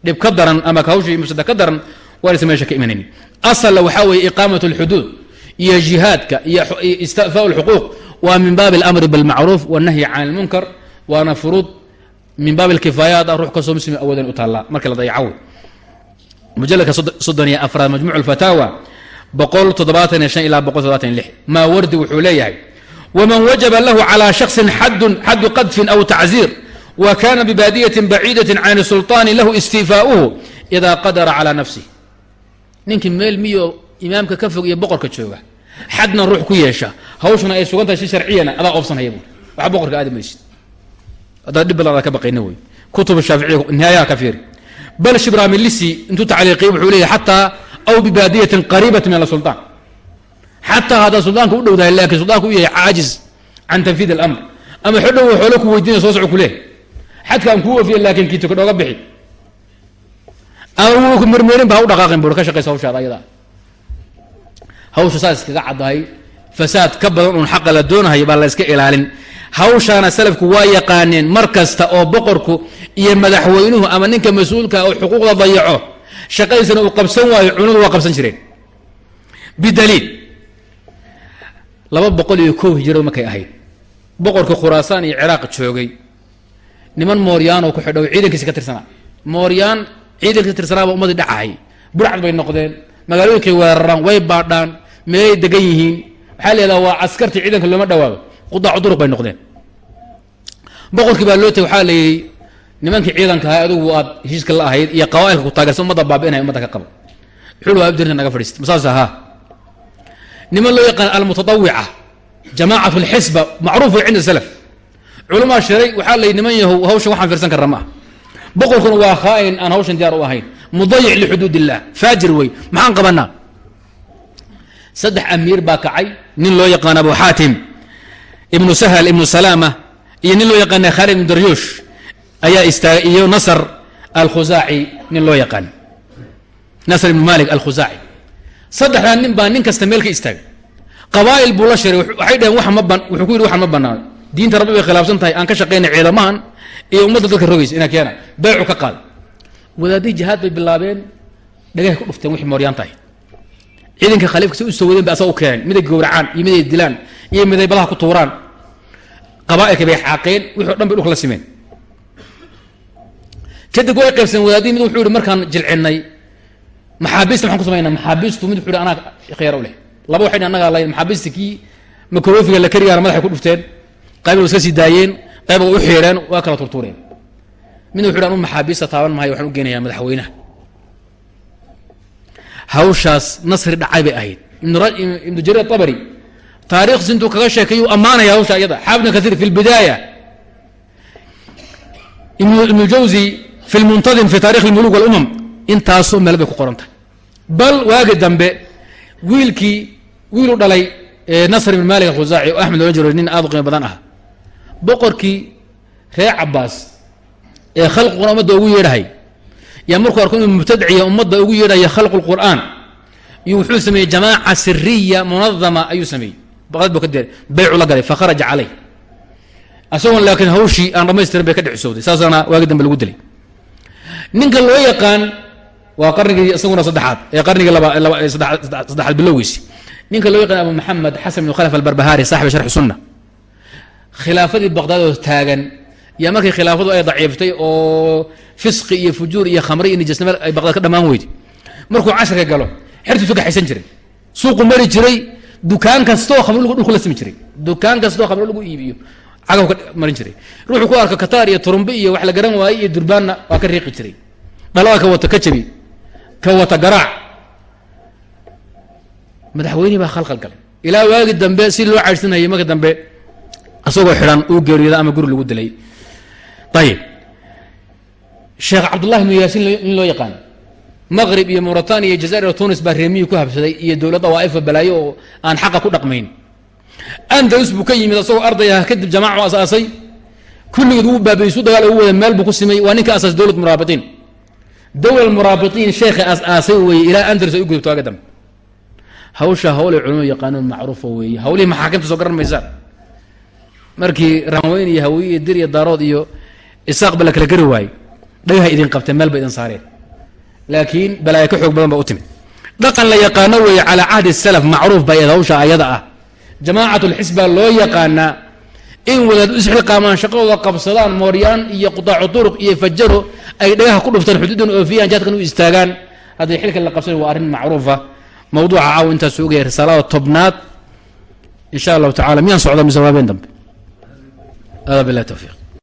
Dhib ka daran ama hawsha mufsada ka daran waanaysan meesha ka imanaynin asalla waxaa weeye iqaamat alxuduud iyo jihaadka iyo istifaa lxuquuq waa min baabi alamri bilmacruuf wannahyi can ilmunkar waana furuud min baab اkifaayaat ah ruux kastoo muslim awoodan u taallaa marka la dayaco mujaladka soddon iyo afraad majmuc اfataawa boqol toddobaatan iyo shan ilaa boqol todobatan lix maa wardi wuxuu leeyahay wman wajaba lahu calى shakصi xadun xadu qadfin aw tacziir wa kana bibaadiyaةi baciidaةi can sulطaani lahu istiifaauhu ida qadara calى nafsih ninkii meel miyo imaamka ka fog iyo boqorka jooga xadna ruux ku yeesha hawshuna ay sugan tahay si sharciyana adaa oobsanhaya bu waxa boqorka aadi maysid haddaad dhib badan ada ka baqayna wey kutub shaaficiya nihaayaha ka fiiri. Bal shibramilisi intuu tacliiqiy wuxuu leeyahy xataa aw bibaadiyatin qariibati min asulطaan xataa haddaad suldaanka u dhowdahay laakiin suldaanka u yahay caajiz can tanfiid alamr. Ama xodhow xoolo ku weydiinaya soo soco kuleh xadka aan kuu wafiya laakiin kiitoka dhooga bixi ama wuu mermeerin ba ha dhaqaaqin bur ka shaqaysa hawshaada ayadaa hawsha saas iskaga caddahay fasaad ka badan uun xaqa la doonahayo baa la iska ilaalin. Hawshaana salafku waa yaqaaneen mar kasta oo boqorku iyo madaxweynuhu ama ninka mas'uulka oo xuquuqda dayaco shaqadiisana uu qabsan waayo cunadu waa qabsan jireen. Bidaliil. Laba boqol iyo kow hijiro markay ahayd boqorkii khuraasaan iyo ciraaq joogay. Niman mooryaanoo ku xidhow ciidankiisi ka tirsanaa mooryaan ciidankiis ka tirsanaaba ummadii dhacahay burcad bay noqdeen magaalooyinkay weeraraan way baadhaan meelay degan yihiin. Waxaa la yihahdaa waa caskartii ciidanka looma dhawaabo qudaacu duruq bay noqdeen. Boqorkii baa loo tegay waxaa la yidhi nimankii ciidanka ahay adugu aad heshiiska la ahayd iyo qawaailka ku taageersan ummadda baabi'inaya ummadda ka qaba wuxuu waa abdirta naga fadhiista. Masaas ahaa. Niman loo yaqaan almutadawica jamacat lxisba macruuf way cinda salaf. Culamaa shiray waxaa la yidhi niman yahow hawshan waxaan fiirsan karra ma ah boqorkuna waa khaa'in aan hawshan diyaar u ahayn. Mudayic lixuduud faajir wey maxaan qabanaa saddex amiir baa kacay. Nin loo yaqaan abu xaatim. Ibnu sahl ibnu salama iyo nin loo yaqaana khalid ibnu daryush. Ayaa istaagay iyo nasr alkhusaaci nin loo yaqaan. Nasr ibnu malik alkhusaaci saddexdaa nin baa nin kasta meel ka istaagay. Qabaa'il buu la shiray waxay dhaheen wax ma ban wuxuu ku yidhi waxaan ma banaano diinta rabbi bay khilaafsan tahay aan ka shaqaynay ciidamahan iyo ummadda dadka rogaysa inaa keena beecu ka qaada wadaadii jihaad bay bilaabeen dhagahay ku dhufteen wixii mooryaan tahay. Ciidanka khaliifka si u soo asaga u keeneen. Miday gowracaan iyo miday dilaan iyo miday badaha ku tuuraan. Qabaa'ilka bay xaaqeen wixi dhan bay dhulka simeen. Kadib way qaybseen wadaadii mid wuxuu yihi markaan jilcinnay maxaabiista maxaan ku samaynaa maxaabiistu mid wuxuu yihi anaa khiyaar u leh. Laba waxay annagaa lahayn maxaabiista kii makaroofiga la karigaana madaxay ku dhufteen qayba iska sii daayeen qayba u xiireen waa kala turtuureen midna wuxu anu maxaabiista taaban mahayo waxaan u geenayaa madaxweynaha hawshaas nasri dhacay bay ahayd. Ibnu jariir abari taarikhs intuu kaga sheekay uu ammaanaya hawsha iyada. Xaafid ibn fi lbidaaya ibnu jawzi fi lmuntadim fi tarikh اlmuluk wاlumam intaasoo meel bay ku qoran tahay bal waagi dambe wiilkii wiilu dhalay nasr ibn malik alkhusaaci oo axmed loodhan jiro nin aad u qiimo badan ah boqorkii reer cabaas ee khalqiguna ummadda ugu yeedhahay yaa markuu arko inuu mubtadciya ummadda ugu yeedhaya khalqu lqur'aan iyo wuxuu sameeyey jamaaca siriya munadama ayuu sameeyey bu baycu la galay fakharaja caleyh isagoon laakiin hawshii aan dhamaystirin bay ka dhicisowday saasaana waagi dambe lagu dilay ninka loo yaqaan waa qarnigii isaguna saddexaad ee qarnigii saddexaad bilowgiisi ninka loo yaqaan abu maxamed xasan bn khalaf albarbahari saaxib sharxi sunna khilaafadii baqdaadoo taagan. Yaa markii khilaafadu ay daciiftay oo fisqi iyo fujuur iyo khamri iyo nijasnimo ay baqdaad ka dhamaan weyday markuu casharka galo xertiisu gaxaysan jiray. Suuqu mari jiray dukaan kastoo khamri dhulku la simi jiray. Dukaan kastoo khamri lagu iibiyo cagaw ka marin jiray. Ruuxuu ku arko kataar iyo turumbe iyo wax la garan waayey iyo durbaanna waa ka riiqi jiray. Dhalada ka wata ka jabi ka wata garaac. Madaxweynihii baa khalkhal galay. Ilaa waagi dambe si loo caydhsanayay marka dambe isagoo xidhan uu geeriyooda ama guri lagu dilay. Ayib sheekh cabdullahi ibnu yaasin in loo yaqaan maqrib iyo mauritania iyo jazair iyo tunis baa reemiyi ku habsaday iyo dowladda waa'ifa balaayo oo aan xaqa ku dhaqmayn. Andalus buu ka yimid asagoo arday ah kadib jamaacu asaasay. Kulligood wuu baabaysu dagaal ugu wada meel buu ku simay waa ninka asaas dowlad muraabitiin dowlad muraabitiin sheekha asaasay weeye ilaa andalus ay u gudubto waaga dambe hawsha hawlay culimadu yaqaanoon macruufa weeye hawlihii maxaakimta soo garan maysaan markii raanweyn iyo hawiye iyo dir iyo daarood iyo isaaq ba la kala gari waayey. Dhagaha idin qabteen meel ba idin saareen. Laakiin balaaya ka xoog badan ba u timid. Dhaqan la yaqaano weeye calaa cahdi salaf macruuf bay eed hawsha ayada ah. Jamaacat lxis baa loo yaqaanaa in wadaad isxilqaamaan shaqadooda qabsadaan mooryaan iyo qutaacu turuq iyo fajaro ay dhagaha ku dhuftaan xuduudan oofiyaan jaadkan u istaagaan. Hadday xilka la qabsan waa arrin macruufa. Mawduuca caaw intaasuu ogyahay risaalada tobnaad. In sha allahu tacala miyaan socda mise waabeen dambe hada bilah tawfiiq